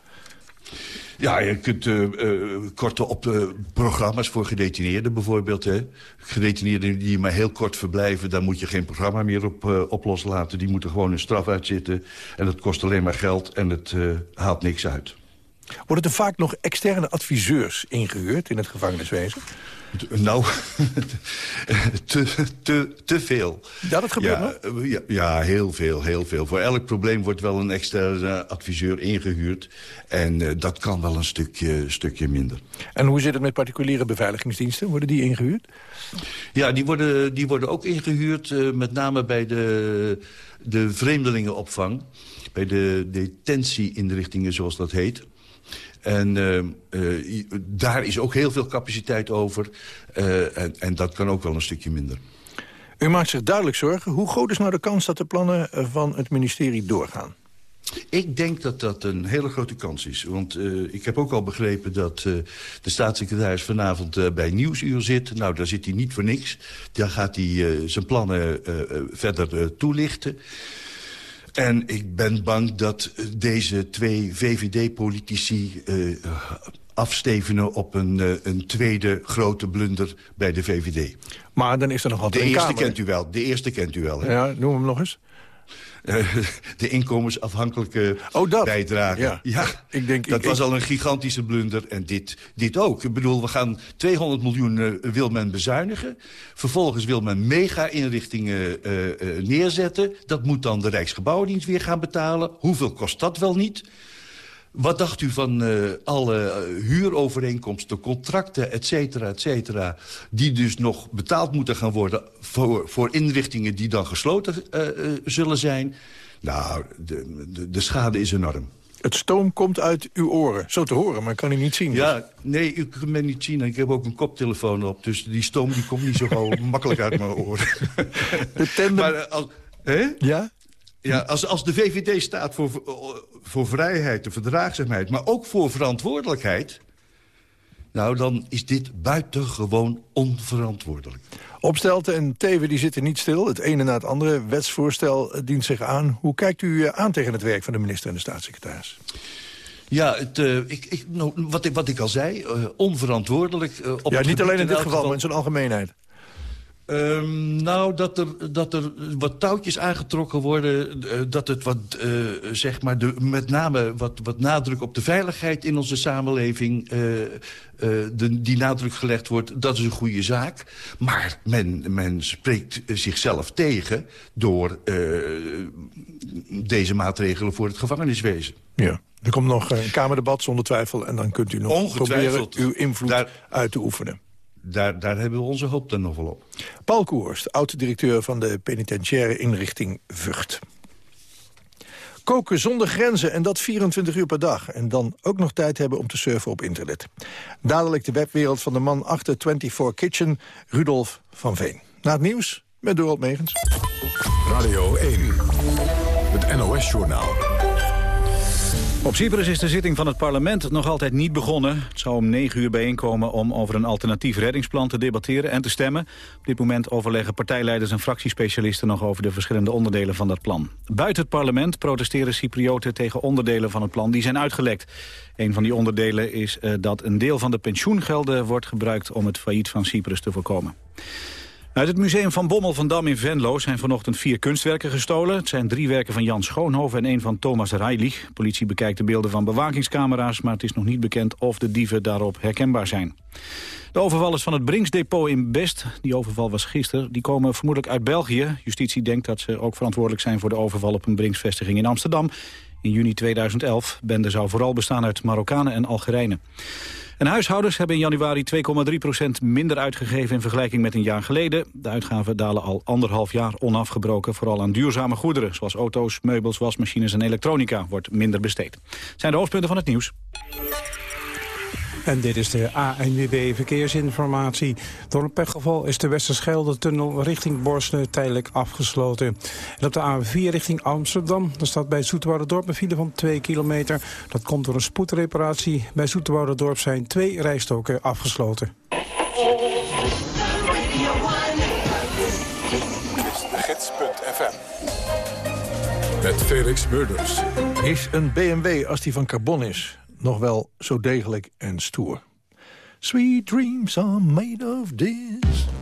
Ja, je kunt uh, uh, korten op de programma's voor gedetineerden bijvoorbeeld. Hè. Gedetineerden die maar heel kort verblijven... daar moet je geen programma meer op, uh, op loslaten. Die moeten gewoon een straf uitzitten. En dat kost alleen maar geld en het haalt niks uit. Worden er vaak nog externe adviseurs ingehuurd in het gevangeniswezen? Nou, te, te, te veel. Ja, dat gebeurt ja, ja, ja, heel veel, heel veel. Voor elk probleem wordt wel een externe adviseur ingehuurd. En uh, dat kan wel een stukje, stukje minder. En hoe zit het met particuliere beveiligingsdiensten? Worden die ingehuurd? Ja, die worden, die worden ook ingehuurd. Uh, met name bij de, de vreemdelingenopvang. Bij de detentieinrichtingen, zoals dat heet. En uh, uh, daar is ook heel veel capaciteit over. Uh, en, en, dat kan ook wel een stukje minder. U maakt zich duidelijk zorgen. Hoe groot is nou de kans dat de plannen van het ministerie doorgaan? Ik denk dat dat een hele grote kans is. Want uh, ik heb ook al begrepen dat uh, de staatssecretaris vanavond uh, bij Nieuwsuur zit. Nou, daar zit hij niet voor niks. Daar gaat hij zijn plannen verder toelichten. En ik ben bang dat deze twee VVD-politici uh, afstevenen op een, uh, een tweede grote blunder bij de VVD. Maar dan is er nog wat De eerste kent u wel. De eerste kent u wel. Hè? Ja, noem hem nog eens. Uh, de inkomensafhankelijke oh, dat. bijdrage. Ja, ja ik denk, dat ik, was al een gigantische blunder. En dit, dit ook. Ik bedoel, we gaan 200 miljoen uh, wil men bezuinigen. Vervolgens wil men mega-inrichtingen uh, neerzetten. Dat moet dan de Rijksgebouwendienst weer gaan betalen. Hoeveel kost dat wel niet? Wat dacht u van uh, alle uh, huurovereenkomsten, contracten, et cetera, et cetera... die dus nog betaald moeten gaan worden voor, voor inrichtingen die dan gesloten uh, zullen zijn? Nou, de, de, de schade is enorm. Het stoom komt uit uw oren. Zo te horen, maar ik kan u niet zien. Ja, nee, u kunt me niet zien. Ik heb ook een koptelefoon op. Dus die stoom die komt niet zo makkelijk uit mijn oren. De tandem... Maar eh, als, hè? Ja? Ja, als, als de VVD staat voor, voor vrijheid, de verdraagzaamheid... maar ook voor verantwoordelijkheid... nou, dan is dit buitengewoon onverantwoordelijk. Opstelten en Teven die zitten niet stil. Het ene na het andere wetsvoorstel dient zich aan. Hoe kijkt u eh, aan tegen het werk van de minister en de staatssecretaris? Ja, het, uh, ik, ik, nou, wat, ik, wat ik al zei, uh, onverantwoordelijk. Uh, op ja, niet alleen in dit geval, geval, maar in zijn algemeenheid. Um, nou, dat er, dat er wat touwtjes aangetrokken worden. Uh, dat het wat, uh, zeg maar, de, met name wat, wat nadruk op de veiligheid in onze samenleving... Uh, de, die nadruk gelegd wordt, dat is een goede zaak. Maar men, men spreekt zichzelf tegen door deze maatregelen voor het gevangeniswezen. Ja. Er komt nog een Kamerdebat zonder twijfel... en dan kunt u nog proberen uw invloed Daar... uit te oefenen daar, daar hebben we onze hoop dan nog wel op. Paul Koers, oud-directeur van de penitentiaire inrichting Vught. Koken zonder grenzen en dat 24 uur per dag. En dan ook nog tijd hebben om te surfen op internet. Dadelijk de webwereld van de man achter 24 Kitchen, Rudolf van Veen. Na het nieuws met Dorot Megens. Radio 1, het NOS-journaal. Op Cyprus is de zitting van het parlement nog altijd niet begonnen. Het zou om negen uur bijeenkomen om over een alternatief reddingsplan te debatteren en te stemmen. Op dit moment overleggen partijleiders en fractiespecialisten nog over de verschillende onderdelen van dat plan. Buiten het parlement protesteren Cyprioten tegen onderdelen van het plan die zijn uitgelekt. Een van die onderdelen is uh, dat een deel van de pensioengelden wordt gebruikt om het failliet van Cyprus te voorkomen. Uit het museum van Bommel van Dam in Venlo zijn vanochtend vier kunstwerken gestolen. Het zijn drie werken van Jan Schoonhoven en één van Thomas Reilich. Politie bekijkt de beelden van bewakingscamera's... maar het is nog niet bekend of de dieven daarop herkenbaar zijn. De overvallers van het Brinksdepot in Best, die overval was gisteren... die komen vermoedelijk uit België. Justitie denkt dat ze ook verantwoordelijk zijn voor de overval op een Brinksvestiging in Amsterdam. In juni 2011. Bende zou vooral bestaan uit Marokkanen en Algerijnen. En huishoudens hebben in januari 2,3% minder uitgegeven in vergelijking met een jaar geleden. De uitgaven dalen al anderhalf jaar onafgebroken. Vooral aan duurzame goederen, zoals auto's, meubels, wasmachines en elektronica, wordt minder besteed. Zijn de hoofdpunten van het nieuws. En dit is de ANWB Verkeersinformatie. Door een pechgeval is de Westerschelde-tunnel richting Borselen tijdelijk afgesloten. En op de A4 richting Amsterdam, daar staat bij Dorp een file van 2 kilometer. Dat komt door een spoedreparatie. Bij Dorp zijn twee rijstoken afgesloten. gids.fm met Felix Murders. Is een BMW als die van carbon is nog wel zo degelijk en stoer. Sweet dreams are made of this.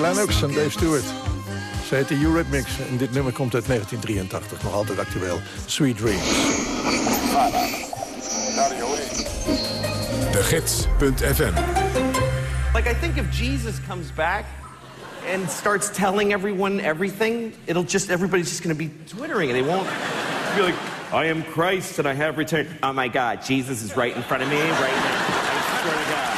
Lennox en Dave Stewart. Ze heet de Eurythmics en dit nummer komt uit 1983. Nog altijd actueel. Sweet Dreams. De Gids.fm Like, I think if Jesus comes back and starts telling everyone everything, it'll just, everybody's just going to be twittering and they won't be like, I am Christ and I have returned. Oh my God, Jesus is right in front of me right now. I swear to God.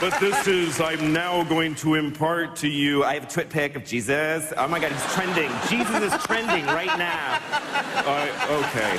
But this is, I'm now going to impart to you, I have a twit pic of Jesus. Oh my God, he's trending. Jesus is trending right now. I okay.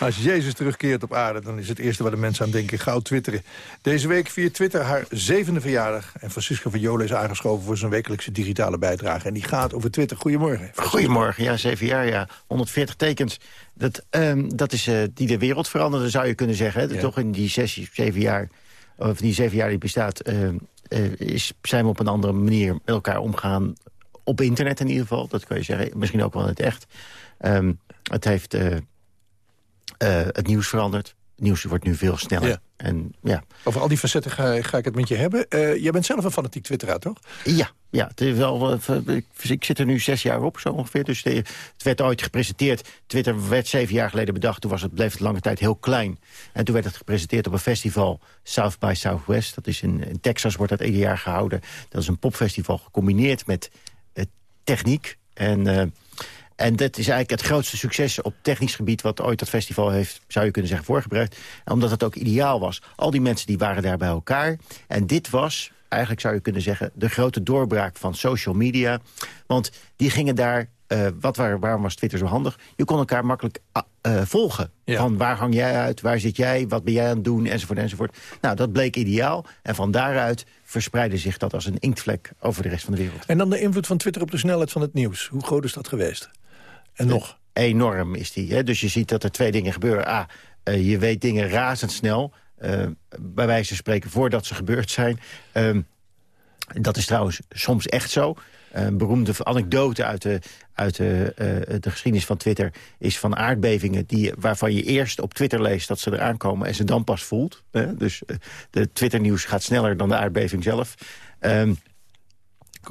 Als Jezus terugkeert op aarde, dan is het eerste waar de mensen aan denken gauw twitteren. Deze week viert Twitter haar zevende verjaardag. En Francisco van Jolen is aangeschoven voor zijn wekelijkse digitale bijdrage. En die gaat over Twitter. Goedemorgen. Goedemorgen, ja, zeven jaar, ja. 140 tekens. Dat, ehm, dat is eh, die de wereld veranderde, zou je kunnen zeggen. Hè? Toch in die zes, zeven jaar, of die zeven jaar die bestaat... ehm, eh, is, zijn we op een andere manier met elkaar omgaan. Op internet in ieder geval, dat kan je zeggen. Misschien ook wel in het echt. Ehm, het heeft eh, eh, het nieuws veranderd. Het nieuws wordt nu veel sneller. Ja. En, ja. Over al die facetten ga, ga ik het met je hebben. Eh, jij bent zelf een fanatiek twitteraar, toch? Ja, ja het is wel, eh, ik, zit er nu zes jaar op, zo ongeveer. Dus het werd ooit gepresenteerd. Twitter werd zeven jaar geleden bedacht. Toen was het, bleef het lange tijd heel klein. En toen werd het gepresenteerd op een festival, South by Southwest. Dat is in, Texas, wordt dat ieder jaar gehouden. Dat is een popfestival gecombineerd met eh, techniek. En, eh, en dat is eigenlijk het grootste succes op technisch gebied... wat ooit dat festival heeft, zou je kunnen zeggen, voorgebracht. Omdat het ook ideaal was. Al die mensen die waren daar bij elkaar. En dit was, eigenlijk zou je kunnen zeggen... de grote doorbraak van social media. Want die gingen daar... eh, wat waar, waarom was Twitter zo handig? Je kon elkaar makkelijk ah, eh, volgen. Van waar hang jij uit, waar zit jij, wat ben jij aan het doen, enzovoort, enzovoort. Nou, dat bleek ideaal. En van daaruit verspreidde zich dat als een inktvlek over de rest van de wereld. En dan de invloed van Twitter op de snelheid van het nieuws. Hoe groot is dat geweest? En nog? Enorm is die. Hè? Dus je ziet dat er twee dingen gebeuren. A, eh, je weet dingen razendsnel. Eh, bij wijze van spreken voordat ze gebeurd zijn. Ehm, dat is trouwens soms echt zo. Een beroemde anekdote uit de, uit de, eh, de geschiedenis van Twitter... is van aardbevingen die, waarvan je eerst op Twitter leest dat ze eraan komen... en ze dan pas voelt. Hè? Dus eh, de Twitter-nieuws gaat sneller dan de aardbeving zelf. Ehm,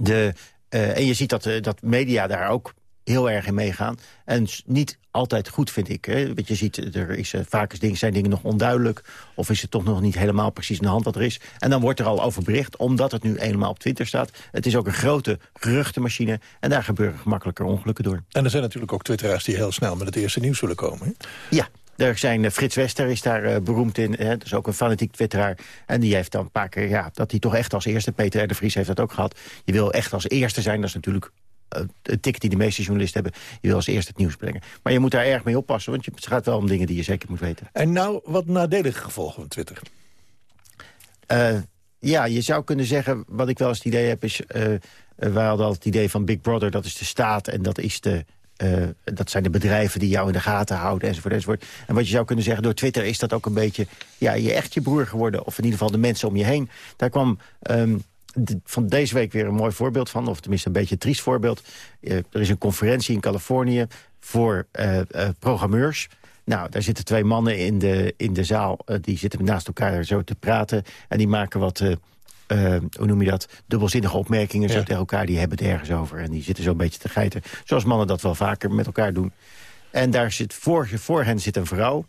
de, en je ziet dat, dat media daar ook heel erg in meegaan. En niet altijd goed, vind ik. Hè. Want je ziet, er is, eh, vaak is dingen, zijn dingen nog onduidelijk... of is het toch nog niet helemaal precies in de hand wat er is. En dan wordt er al over bericht, omdat het nu eenmaal op Twitter staat. Het is ook een grote geruchtenmachine... en daar gebeuren gemakkelijker ongelukken door. En er zijn natuurlijk ook twitteraars die heel snel met het eerste nieuws willen komen. Hè? Ja, er zijn, eh, Frits Wester is daar eh, beroemd in. Hè, dat is ook een fanatiek twitteraar. En die heeft dan een paar keer, ja, dat hij toch echt als eerste... Peter R. de Vries heeft dat ook gehad. Je wil echt als eerste zijn, dat is natuurlijk... eh, een tik die de meeste journalisten hebben. Je wil als eerste het nieuws brengen. Maar je moet daar erg mee oppassen, want je, het gaat wel om dingen die je zeker moet weten. En nou, wat nadelige gevolgen van Twitter? Eh, ja, je zou kunnen zeggen, wat ik wel eens het idee heb... is, eh, wij hadden al het idee van Big Brother, dat is de staat... en dat, is de, dat zijn de bedrijven die jou in de gaten houden, enzovoort, enzovoort. En wat je zou kunnen zeggen, door Twitter is dat ook een beetje... ja, je echt je broer geworden, of in ieder geval de mensen om je heen. Daar kwam... ehm, de- van deze week weer een mooi voorbeeld van, of tenminste een beetje een triest voorbeeld. Eh, er is een conferentie in Californië voor eh, eh, programmeurs... Nou, daar zitten twee mannen in de, in de zaal. die zitten naast elkaar zo te praten. En die maken wat, hoe noem je dat, dubbelzinnige opmerkingen zo tegen elkaar. Die hebben het ergens over. En die zitten zo'n beetje te geiten. Zoals mannen dat wel vaker met elkaar doen. En daar zit voor, voor hen zit een vrouw.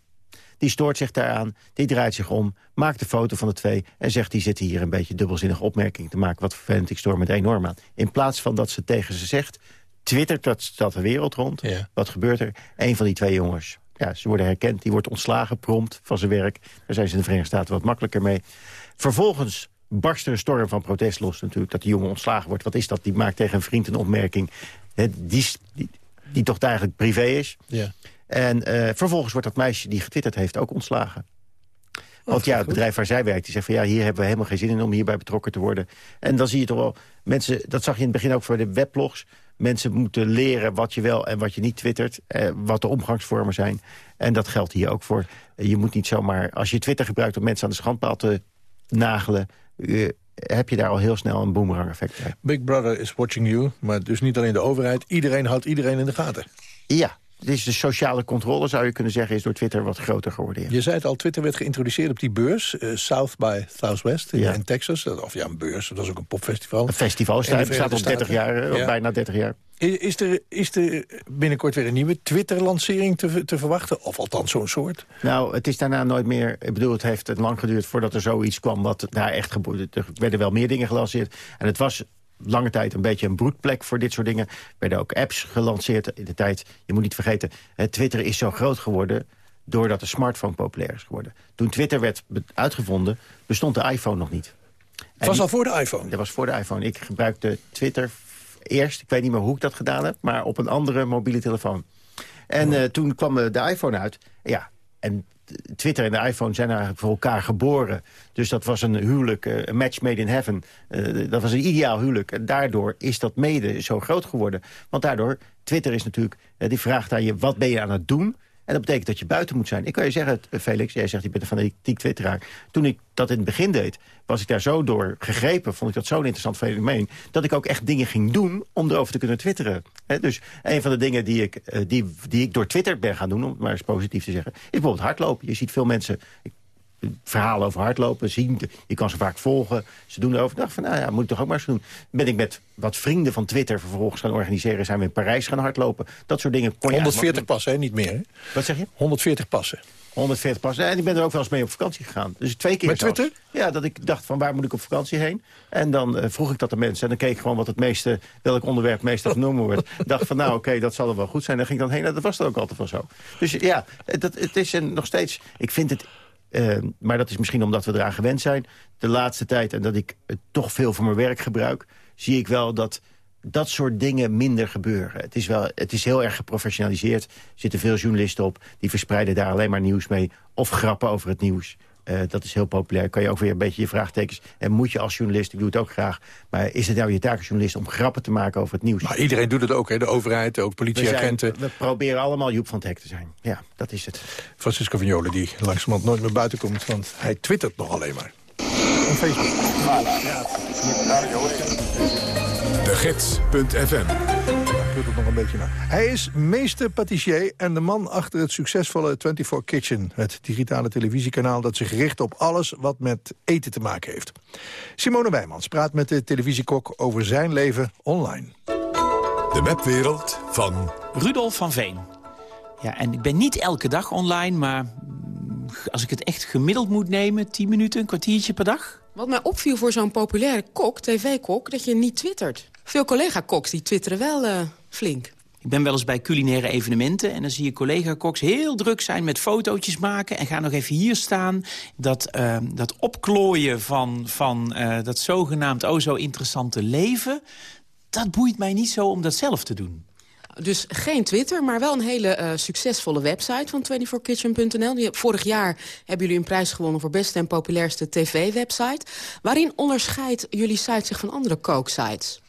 Die stoort zich daaraan, die draait zich om, maakt een foto van de twee... en zegt, die zitten hier een beetje dubbelzinnige opmerkingen te maken. Wat vervelend, ik stoor me er enorm aan. In plaats van dat ze tegen ze zegt, twittert dat, dat de wereld rond. Wat gebeurt er? Een van die twee jongens, ja, ze worden herkend... die wordt ontslagen, prompt, van zijn werk. Daar zijn ze in de Verenigde Staten wat makkelijker mee. Vervolgens barst er een storm van protest los natuurlijk... dat die jongen ontslagen wordt. Wat is dat? Die maakt tegen een vriend een opmerking... die, die, die toch eigenlijk privé is. Ja. En eh, vervolgens wordt dat meisje die getwitterd heeft ook ontslagen. Want ja, het bedrijf waar zij werkt, die zegt van ja, hier hebben we helemaal geen zin in om hierbij betrokken te worden. En dan zie je toch wel, mensen, dat zag je in het begin ook voor de webblogs. Mensen moeten leren wat je wel en wat je niet twittert. Eh, wat de omgangsvormen zijn. En dat geldt hier ook voor. Je moet niet zomaar, als je Twitter gebruikt om mensen aan de schandpaal te nagelen... eh, heb je daar al heel snel een boomerang effect bij. Big Brother is watching you, maar dus niet alleen de overheid. Iedereen houdt iedereen in de gaten. Ja, is de sociale controle, zou je kunnen zeggen... is door Twitter wat groter geworden. ja. Je zei het al, Twitter werd geïntroduceerd op die beurs. eh, South by Southwest in, Ja. in Texas. Of ja, een beurs. Dat was ook een popfestival. Een festival staat, al Verenigde 30 jaar, eh, bijna 30 jaar. Is er, is er binnenkort weer een nieuwe Twitter-lancering te, te verwachten? Of althans zo'n soort? Nou, het is daarna nooit meer... Ik bedoel, het heeft lang geduurd voordat er zoiets kwam... wat daar echt geboeid. Er werden wel meer dingen gelanceerd. En het was lange tijd een beetje een broedplek voor dit soort dingen. Er werden ook apps gelanceerd in de tijd. Je moet niet vergeten, Twitter is zo groot geworden... doordat de smartphone populair is geworden. Toen Twitter werd uitgevonden, bestond de iPhone nog niet. Het was al voor de iPhone? Dat was voor de iPhone. Ik gebruikte Twitter eerst, ik weet niet meer hoe ik dat gedaan heb... maar op een andere mobiele telefoon. En eh, toen kwam eh, de iPhone uit. Ja, en Twitter en de iPhone zijn eigenlijk voor elkaar geboren. Dus dat was een huwelijk, eh, een match made in heaven. Eh, dat was een ideaal huwelijk. En daardoor is dat mede zo groot geworden. Want daardoor, Twitter is natuurlijk, eh, die vraagt aan je... wat ben je aan het doen? En dat betekent dat je buiten moet zijn. Ik kan je zeggen, eh, Felix, jij zegt je bent een fanatiek twitteraar. Toen ik dat in het begin deed, was ik daar zo door gegrepen. Vond ik dat zo'n interessant fenomeen. Dat ik ook echt dingen ging doen om erover te kunnen twitteren. Dus een van de dingen die ik, eh, die, die ik door Twitter ben gaan doen... om maar eens positief te zeggen, is bijvoorbeeld hardlopen. Je ziet veel mensen... verhalen over hardlopen zien. Je kan ze vaak volgen. Ze doen erover. Dacht van, nou ja, moet ik toch ook maar eens doen. Ben ik met wat vrienden van Twitter vervolgens gaan organiseren. Zijn we in Parijs gaan hardlopen. Dat soort dingen kon je 140 passen, hè? niet meer. Hè? Wat zeg je? 140 passen. 140 passen. En ik ben er ook wel eens mee op vakantie gegaan. Dus twee keer Met zelfs. Twitter? Ja, dat ik dacht van waar moet ik op vakantie heen? En dan eh, vroeg ik dat aan mensen. En dan keek ik gewoon wat het meeste, welk onderwerp het meeste genomen wordt. dacht van nou oké, dat zal er wel goed zijn. Dan ging ik dan heen. Nou, dat was dan ook altijd wel zo. Dus ja, dat, het is een, nog steeds... Ik vind het... eh, maar dat is misschien omdat we eraan gewend zijn. De laatste tijd, en dat ik het toch veel voor mijn werk gebruik... zie ik wel dat dat soort dingen minder gebeuren. Het is, wel, het is heel erg geprofessionaliseerd. Er zitten veel journalisten op. Die verspreiden daar alleen maar nieuws mee. Of grappen over het nieuws. Eh, dat is heel populair. Kan je ook weer een beetje je vraagtekens... en moet je als journalist, ik doe het ook graag... maar is het nou je taak als journalist om grappen te maken over het nieuws? Maar iedereen doet het ook, hè? de overheid, ook we, zijn, politieagenten. we proberen allemaal Joep van het Hek te zijn. Ja, dat is het. Francisco van Jolen, die langzamerhand nooit meer buiten komt... want hij twittert nog alleen maar. Op Facebook. De Gids.fm het nog een beetje naar. Hij is meester patissier en de man achter het succesvolle 24 Kitchen... het digitale televisiekanaal dat zich richt op alles wat met eten te maken heeft. Simone Wijmans praat met de televisiekok over zijn leven online. De webwereld van... Rudolf van Veen. Ja, en ik ben niet elke dag online, maar als ik het echt gemiddeld moet nemen... 10 minuten, een kwartiertje per dag. Wat mij opviel voor zo'n populaire kok, tv-kok, dat je niet twittert. Veel collega-koks die twitteren wel eh, flink. Ik ben wel eens bij culinaire evenementen en dan zie je collega-koks heel druk zijn met fotootjes maken. En ga nog even hier staan. Dat, uh, dat opklooien van, van uh, dat zogenaamd o zo interessante leven... dat boeit mij niet zo om dat zelf te doen. Dus geen Twitter, maar wel een hele uh, succesvolle website van 24kitchen.nl. Vorig jaar hebben jullie een prijs gewonnen voor beste en populairste tv-website. Waarin onderscheidt jullie site zich van andere kooksites?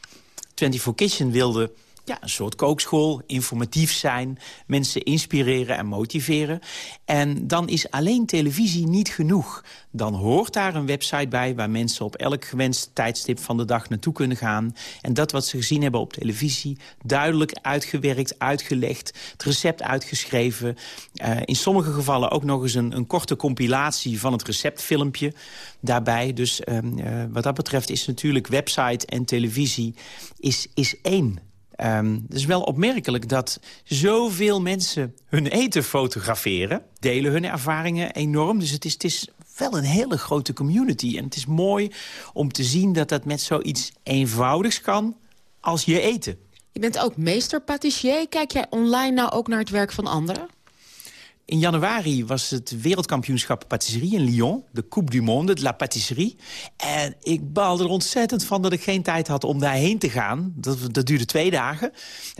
24 Kitchen wilde ja, een soort kookschool, informatief zijn, mensen inspireren en motiveren. En dan is alleen televisie niet genoeg. Dan hoort daar een website bij waar mensen op elk gewenst tijdstip van de dag naartoe kunnen gaan. En dat wat ze gezien hebben op televisie, duidelijk uitgewerkt, uitgelegd, het recept uitgeschreven. Uh, in sommige gevallen ook nog eens een, een, korte compilatie van het receptfilmpje daarbij. Dus uh, uh, wat dat betreft is natuurlijk website en televisie is, is één. Um, het is wel opmerkelijk dat zoveel mensen hun eten fotograferen. Delen hun ervaringen enorm. Dus het is, het is wel een hele grote community. En het is mooi om te zien dat dat met zoiets eenvoudigs kan als je eten. Je bent ook meester patissier. Kijk jij online nou ook naar het werk van anderen? In januari was het wereldkampioenschap patisserie in Lyon. De Coupe du Monde, de la patisserie. En ik baalde er ontzettend van dat ik geen tijd had om daarheen te gaan. Dat, dat duurde twee dagen.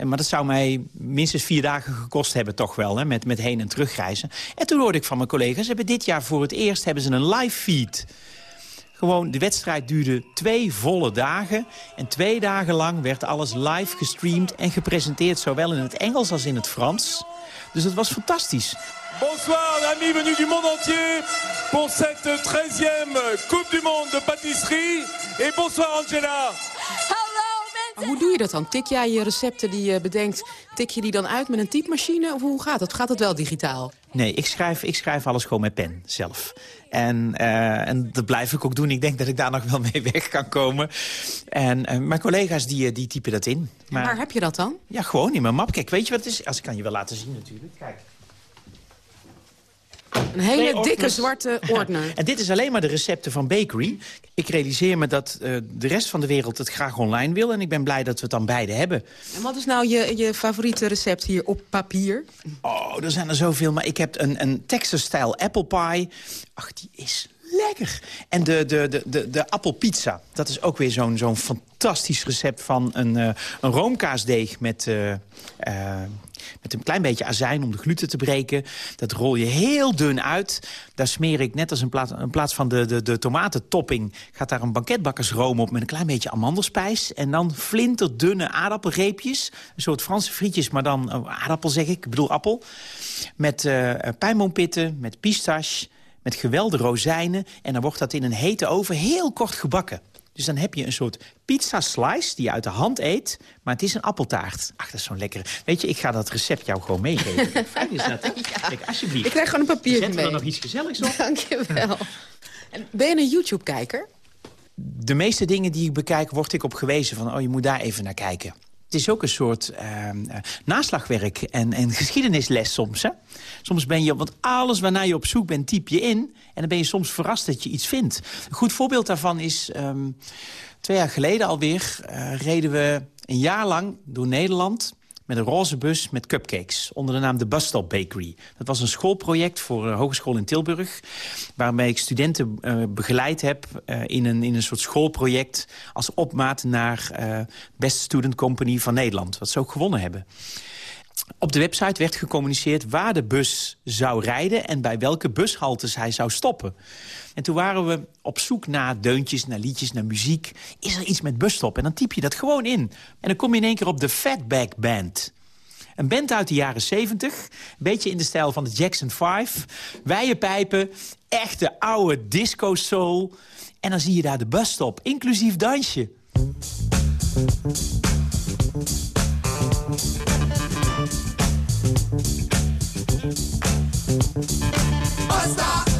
Maar dat zou mij minstens vier dagen gekost hebben toch wel. Hè, met, met heen- en terugreizen. En toen hoorde ik van mijn collega's... Hebben dit jaar voor het eerst hebben ze een live feed... Gewoon, de wedstrijd duurde twee volle dagen. En twee dagen lang werd alles live gestreamd en gepresenteerd... zowel in het Engels als in het Frans. Dus het was fantastisch. Bonsoir amis venus du monde entier pour cette 13e Coupe du Monde de pâtisserie. Et bonsoir Angela. Maar hoe doe je dat dan? Tik jij je recepten die je bedenkt, tik je die dan uit met een typemachine? Of hoe gaat het? Gaat het wel digitaal? Nee, ik schrijf, ik schrijf alles gewoon met pen zelf. En, uh, en dat blijf ik ook doen. Ik denk dat ik daar nog wel mee weg kan komen. En uh, mijn collega's die, die typen dat in. Maar, waar heb je dat dan? Ja, gewoon in mijn map. Kijk, weet je wat het is? Als ik kan je wel laten zien natuurlijk. Kijk. Een hele dikke zwarte ordner. en dit is alleen maar de recepten van Bakery. Ik realiseer me dat uh, de rest van de wereld het graag online wil. En ik ben blij dat we het dan beide hebben. En wat is nou je, je favoriete recept hier op papier? Oh, er zijn er zoveel. Maar ik heb een, een Texas-style apple pie. Ach, die is lekker. En de, de, de, de, de appelpizza, dat is ook weer zo'n zo'n fantastisch recept van een, uh, een roomkaasdeeg met, uh, met een klein beetje azijn om de gluten te breken. Dat rol je heel dun uit. Daar smeer ik net als in plaats, in plaats van de, de, de tomatentopping... gaat daar een banketbakkersroom op met een klein beetje amandelspijs. En dan flinterdunne aardappelreepjes. Een soort Franse frietjes, maar dan aardappel zeg ik. Ik bedoel appel. Met pijnboompitten, met pistache met gewelde rozijnen. En dan wordt dat in een hete oven heel kort gebakken. Dus dan heb je een soort pizza slice die je uit de hand eet. Maar het is een appeltaart. Ach, dat is zo'n lekkere. Weet je, ik ga dat recept jou gewoon meegeven. Fijn is dat, hè? Kijk, alsjeblieft. Ik krijg gewoon een papiertje mee. er nog iets gezelligs op. Dank je wel. En ben je een YouTube-kijker? De meeste dingen die ik bekijk, word ik op gewezen van... oh, je moet daar even naar kijken. Is ook een soort uh, naslagwerk en, en geschiedenisles soms. Hè? Soms ben je, want alles waarnaar je op zoek bent, typ je in. En dan ben je soms verrast dat je iets vindt. Een goed voorbeeld daarvan is, um, twee jaar geleden alweer... Uh, reden we een jaar lang door Nederland met een roze bus met cupcakes... onder de naam de Busstop Bakery. Dat was een schoolproject voor een hogeschool in Tilburg... waarmee ik studenten uh, begeleid heb uh, in, een, in een soort schoolproject... als opmaat naar Best Student Company van Nederland. Wat ze ook gewonnen hebben. Op de website werd gecommuniceerd waar de bus zou rijden... en bij welke bushaltes hij zou stoppen. En toen waren we op zoek naar deuntjes, naar liedjes, naar muziek. Is er iets met busstop? En dan typ je dat gewoon in. En dan kom je in één keer op de Fatback Band. Een band uit de jaren 70, een beetje in de stijl van de Jackson 5. Wijenpijpen, echte oude disco-soul. En dan zie je daar de busstop, inclusief dansje. Basta!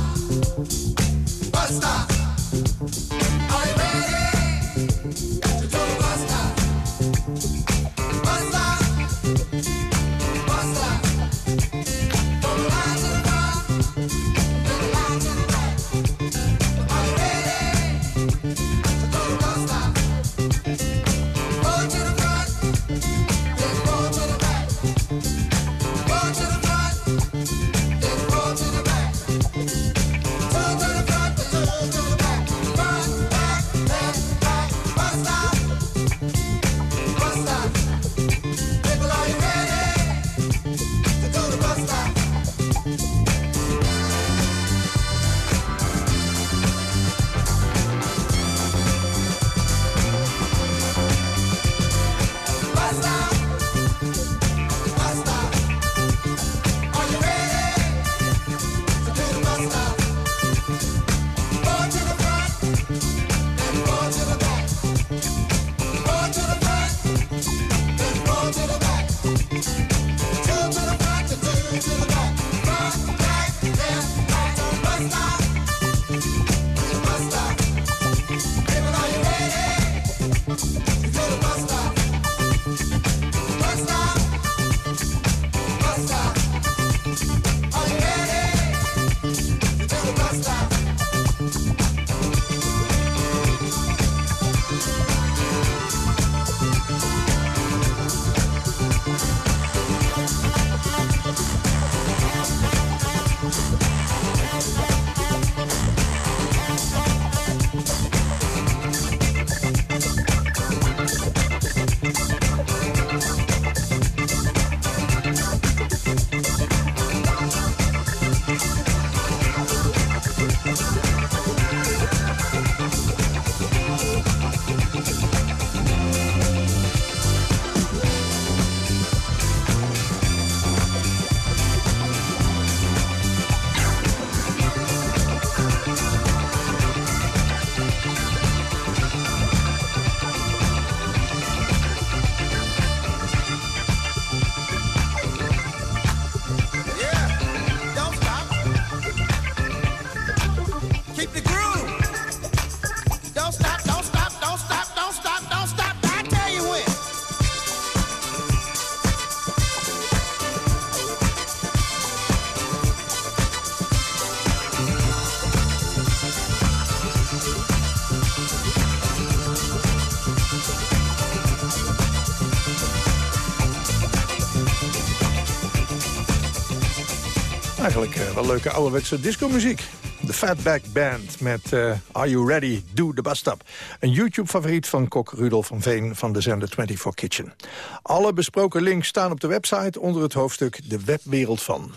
Wel leuke ouderwetse disco-muziek. De Fatback Band met eh, Are You Ready? Do the Bus Stop. Een YouTube-favoriet van kok Rudolf van Veen van de zender 24 Kitchen. Alle besproken links staan op de website onder het hoofdstuk De Webwereld van.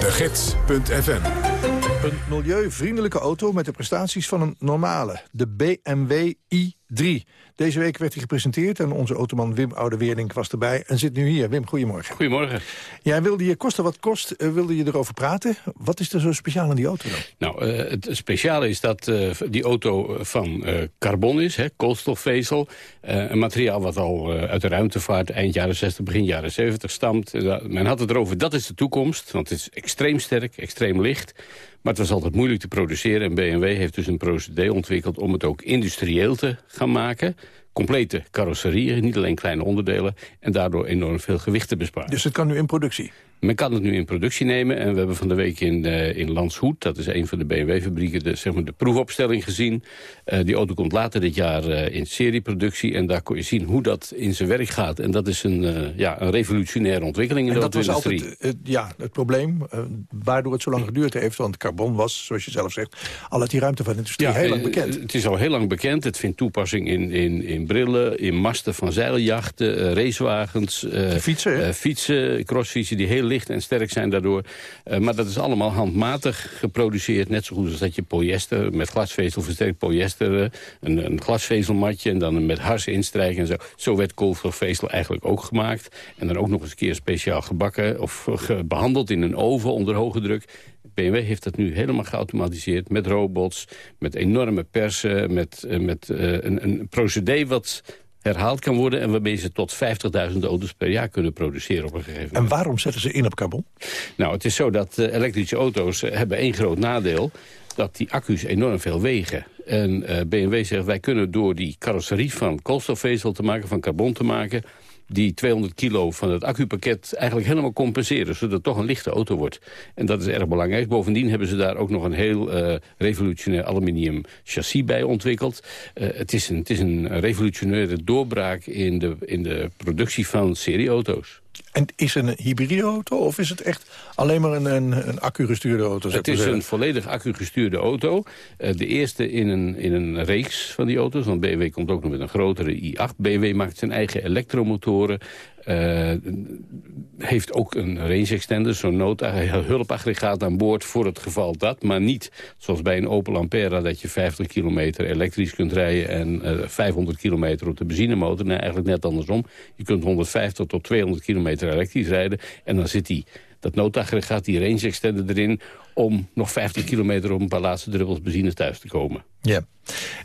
De Gids.fm Een milieuvriendelijke auto met de prestaties van een normale. De BMW i3. Deze week werd hij gepresenteerd en onze automan Wim Oudeweerdink was erbij en zit nu hier. Wim, goedemorgen. Goedemorgen. Jij wilde je kosten wat kost, eh, wilde je erover praten. Wat is er zo speciaal aan die auto dan? Nou, eh, het speciale is dat eh, die auto van carbon is, hè, koolstofvezel. Een materiaal wat al uit de ruimtevaart eind jaren 60, begin jaren 70 stamt. Men had het erover, dat is de toekomst, want het is extreem sterk, extreem licht. Maar het was altijd moeilijk te produceren en BMW heeft dus een procedé ontwikkeld om het ook industrieel te gaan maken. Complete carrosserieën, niet alleen kleine onderdelen. En daardoor enorm veel gewicht te besparen. Dus het kan nu in productie? Men kan het nu in productie nemen. En we hebben van de week in, eh in Landshoed, dat is een van de BMW-fabrieken... De, zeg maar de proefopstelling gezien. Eh, die auto komt later dit jaar eh, in serieproductie. En daar kon je zien hoe dat in zijn werk gaat. En dat is een, ja, een revolutionaire ontwikkeling in En de dat was auto-industrie. altijd het, ja, het probleem, waardoor het zo lang geduurd heeft. Want carbon was, zoals je zelf zegt, al uit die ruimtevaartindustrie heel lang bekend. Het is al heel lang bekend. Het vindt toepassing in, in, in brillen, in masten van zeiljachten, racewagens. fietsen, fietsen, crossfietsen die heel licht en sterk zijn daardoor. Eh, maar dat is allemaal handmatig geproduceerd. Net zo goed als dat je polyester, met glasvezel versterkt polyester... eh, een, een glasvezelmatje en dan met hars instrijken en zo. Zo werd koolstofvezel eigenlijk ook gemaakt. En dan ook nog eens een keer speciaal gebakken of behandeld in een oven onder hoge druk. BMW heeft dat nu helemaal geautomatiseerd met robots, met enorme persen, met, eh, met een, een procedé wat herhaald kan worden... en waarmee ze tot 50.000 auto's per jaar kunnen produceren op een gegeven moment. En waarom zetten ze in op carbon? Nou, het is zo dat eh, elektrische auto's eh, hebben één groot nadeel dat die accu's enorm veel wegen. En eh, BMW zegt, wij kunnen door die carrosserie van koolstofvezel te maken, van carbon te maken... die 200 kilo van het accupakket eigenlijk helemaal compenseren... zodat het toch een lichte auto wordt. En dat is erg belangrijk. Bovendien hebben ze daar ook nog een heel eh, revolutionair aluminium chassis bij ontwikkeld. Eh, het, is een, het is een revolutionaire doorbraak in de, in de productie van serieauto's. En is het een hybride auto of is het echt alleen maar een, een, een accu-gestuurde auto? Het is een volledig accu-gestuurde auto. Eh, de eerste in een, in een reeks van die auto's. Want BMW komt ook nog met een grotere i8. BMW maakt zijn eigen elektromotoren. Eh, heeft ook een range extender, zo'n nood- hulpaggregaat aan boord voor het geval dat. Maar niet zoals bij een Opel Ampera dat je 50 kilometer elektrisch kunt rijden... en eh, 500 kilometer op de benzinemotor. Nee, eigenlijk net andersom. Je kunt 150 tot 200 kilometer elektrisch rijden. En dan zit die, dat noodaggregaat, die range extender erin... om nog 50 kilometer op een paar laatste druppels benzine thuis te komen. Ja.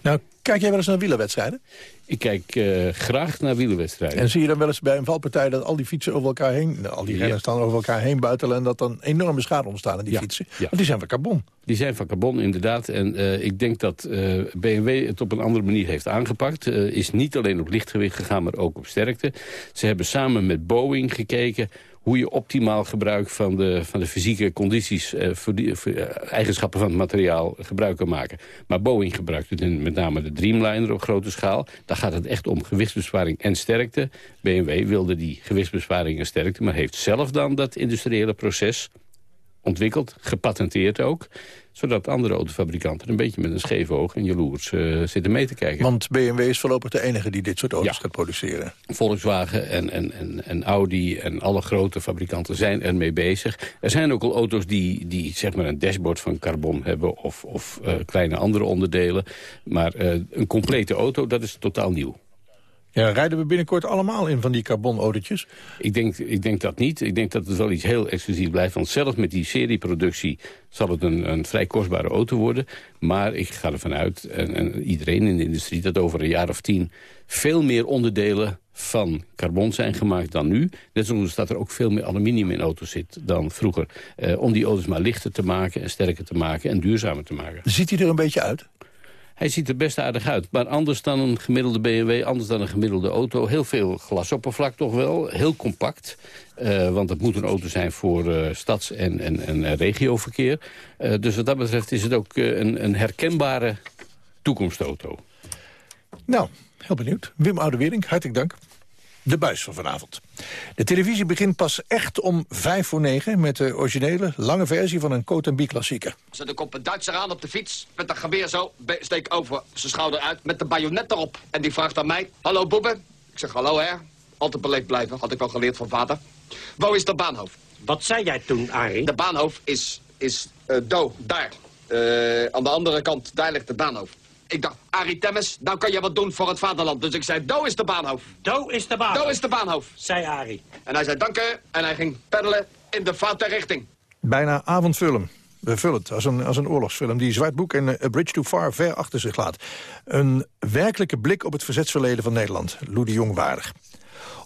Nou, kijk jij wel eens naar wielerwedstrijden? Ik kijk eh, graag naar wielerwedstrijden. En zie je dan wel eens bij een valpartij dat al die fietsen over elkaar heen... nou, al die Ja. renners staan over elkaar heen buitelen... en dat dan enorme schade ontstaan aan die Ja, fietsen? ja. Want die zijn van carbon. Die zijn van carbon, inderdaad. En eh, ik denk dat eh, BMW het op een andere manier heeft aangepakt. Is niet alleen op lichtgewicht gegaan, maar ook op sterkte. Ze hebben samen met Boeing gekeken hoe je optimaal gebruik van de, van de fysieke condities... eh, voor eh, eigenschappen van het materiaal gebruik kan maken. Maar Boeing gebruikt het met name de Dreamliner op grote schaal. Daar gaat het echt om gewichtsbesparing en sterkte. BMW wilde die gewichtsbesparing en sterkte... maar heeft zelf dan dat industriële proces ontwikkeld, gepatenteerd ook zodat andere autofabrikanten een beetje met een scheef oog en jaloers eh, zitten mee te kijken. Want BMW is voorlopig de enige die dit soort auto's gaat produceren. Volkswagen en, en, en, en Audi en alle grote fabrikanten zijn ermee bezig. Er zijn ook al auto's die, die zeg maar een dashboard van carbon hebben... of, of eh, kleine andere onderdelen. Maar eh, een complete auto, dat is totaal nieuw. Ja, rijden we binnenkort allemaal in van die carbonautootjes? Ik denk, ik denk dat niet. Ik denk dat het wel iets heel exclusief blijft. Want zelfs met die serieproductie zal het een, een vrij kostbare auto worden. Maar ik ga ervan uit, en, en iedereen in de industrie... dat over een jaar of tien veel meer onderdelen van carbon zijn gemaakt dan nu. Net zoals dat er ook veel meer aluminium in auto's zit dan vroeger. Eh, om die auto's maar lichter te maken en sterker te maken en duurzamer te maken. Ziet hij er een beetje uit? Hij ziet er best aardig uit, maar anders dan een gemiddelde BMW, anders dan een gemiddelde auto. Heel veel glasoppervlak toch wel, heel compact. Eh, want het moet een auto zijn voor eh, stads- en, en, en eh, regioverkeer. Dus wat dat betreft is het ook een, een herkenbare toekomstauto. Nou, heel benieuwd. Wim Oudewerink, hartelijk dank. De buis van vanavond. De televisie begint pas echt om vijf voor negen... met de originele, lange versie van een Cote klassieker. Zet ik op een Duitser aan op de fiets, met een geweer zo, steek over zijn schouder uit, met de bajonet erop. En die vraagt aan mij, hallo boeven? Ik zeg, hallo hè, altijd beleefd blijven, had ik wel geleerd van vader. Waar is de baanhoofd? Wat zei jij toen, Arie? De baanhoofd is, is eh, do, daar. Eh, aan de andere kant, daar ligt de baanhoofd. Ik dacht, Arie Temmes, nou kan je wat doen voor het vaderland. Dus ik zei, do is de baanhoofd. Do is de baanhoofd. Do is de baanhoofd. Zei Arie. En hij zei, dank u. En hij ging peddelen in de foute richting. Bijna avondfilm. Bevullend, als een, als een oorlogsfilm die Zwartboek en eh, A Bridge Too Far ver achter zich laat. Een werkelijke blik op het verzetsverleden van Nederland. Lou de Jong waardig.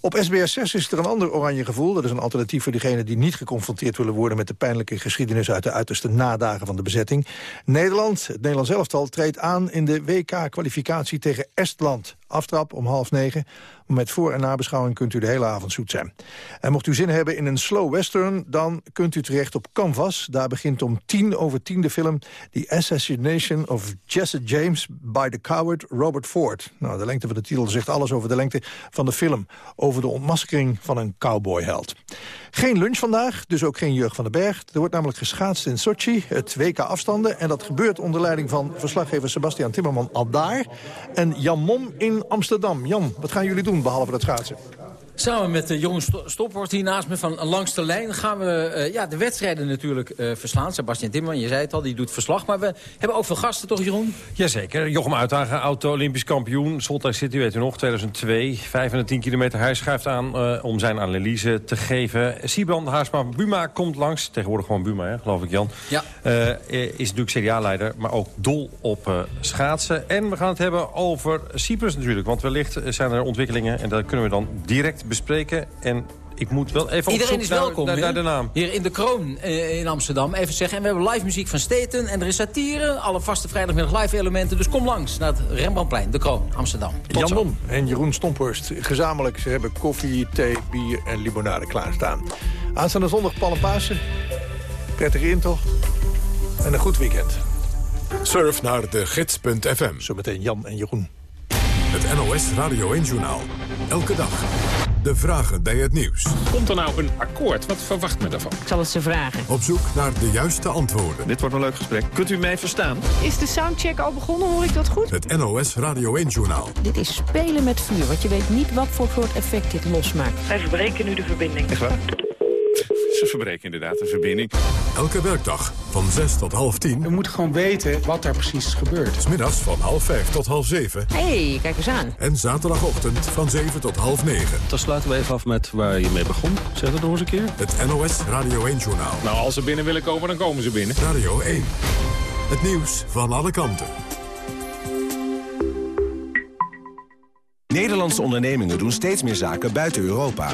Op SBS 6 is er een ander oranje gevoel. Dat is een alternatief voor diegenen die niet geconfronteerd willen worden... met de pijnlijke geschiedenis uit de uiterste nadagen van de bezetting. Nederland, het Nederlands elftal, treedt aan in de WK-kwalificatie tegen Estland. Aftrap om half negen. Met voor- en nabeschouwing kunt u de hele avond zoet zijn. En mocht u zin hebben in een slow western... dan kunt u terecht op Canvas. Daar begint om tien over tien de film... The Assassination of Jesse James by the Coward Robert Ford. Nou, de lengte van de titel zegt alles over de lengte van de film. Over de ontmaskering van een cowboyheld. Geen lunch vandaag, dus ook geen Jurg van den Berg. Er wordt namelijk geschaatst in Sochi, het WK afstanden. En dat gebeurt onder leiding van verslaggever Sebastian Timmerman al daar. En Jan Mom in Amsterdam. Jan, wat gaan jullie doen behalve dat schaatsen? Samen met de jonge Sto- Stophorst hier naast me van langs de lijn gaan we eh, ja, de wedstrijden natuurlijk eh, verslaan. Sebastian Timmerman, je zei het al, die doet verslag. Maar we hebben ook veel gasten, toch Jeroen? Jazeker. Jochem Uithagen, auto-Olympisch kampioen. Lake City, weet u nog, 2002. 5 en de 10 kilometer. Hij schuift aan eh, om zijn analyse te geven. Siebrand Haarsma Buma komt langs. Tegenwoordig gewoon Buma, hè, geloof ik, Jan. Ja. Is natuurlijk CDA-leider, maar ook dol op schaatsen. En we gaan het hebben over Cyprus natuurlijk. Want wellicht zijn er ontwikkelingen en dat kunnen we dan direct bespreken. En ik moet wel even op Iedereen zoek is welkom naar, naar de naam. hier in de Kroon eh, in Amsterdam. Even zeggen, en we hebben live muziek van Steten en er is satire. Alle vaste vrijdagmiddag live elementen. Dus kom langs naar het Rembrandtplein, de Kroon, Amsterdam. Tot Jan. Mom en Jeroen Stomphorst. Gezamenlijk, ze hebben koffie, thee, bier en limonade klaarstaan. Aanstaande zondag Paul Pasen. Prettige intocht. En een goed weekend. Surf naar de gids.fm. Zometeen Jan en Jeroen. Het NOS Radio 1-journaal. Elke dag. De vragen bij het nieuws. Komt er nou een akkoord? Wat verwacht men daarvan? Ik zal het ze vragen. Op zoek naar de juiste antwoorden. Dit wordt een leuk gesprek. Kunt u mij verstaan? Is de soundcheck al begonnen? Hoor ik dat goed? Het NOS Radio 1-journaal. Dit is spelen met vuur, want je weet niet wat voor soort effect dit losmaakt. Wij verbreken nu de verbinding. Echt waar? Ze verbreken inderdaad de verbinding. Elke werkdag van 6 tot half 10. We moeten gewoon weten wat daar precies gebeurt. Smiddags van half 5 tot half 7. Hé, hey, kijk eens aan. En zaterdagochtend van 7 tot half 9. Dan sluiten we even af met waar je mee begon. Zeg dat nog eens een keer. Het NOS Radio 1-journaal. Nou, als ze binnen willen komen, dan komen ze binnen. Radio 1. Het nieuws van alle kanten. Nederlandse ondernemingen doen steeds meer zaken buiten Europa.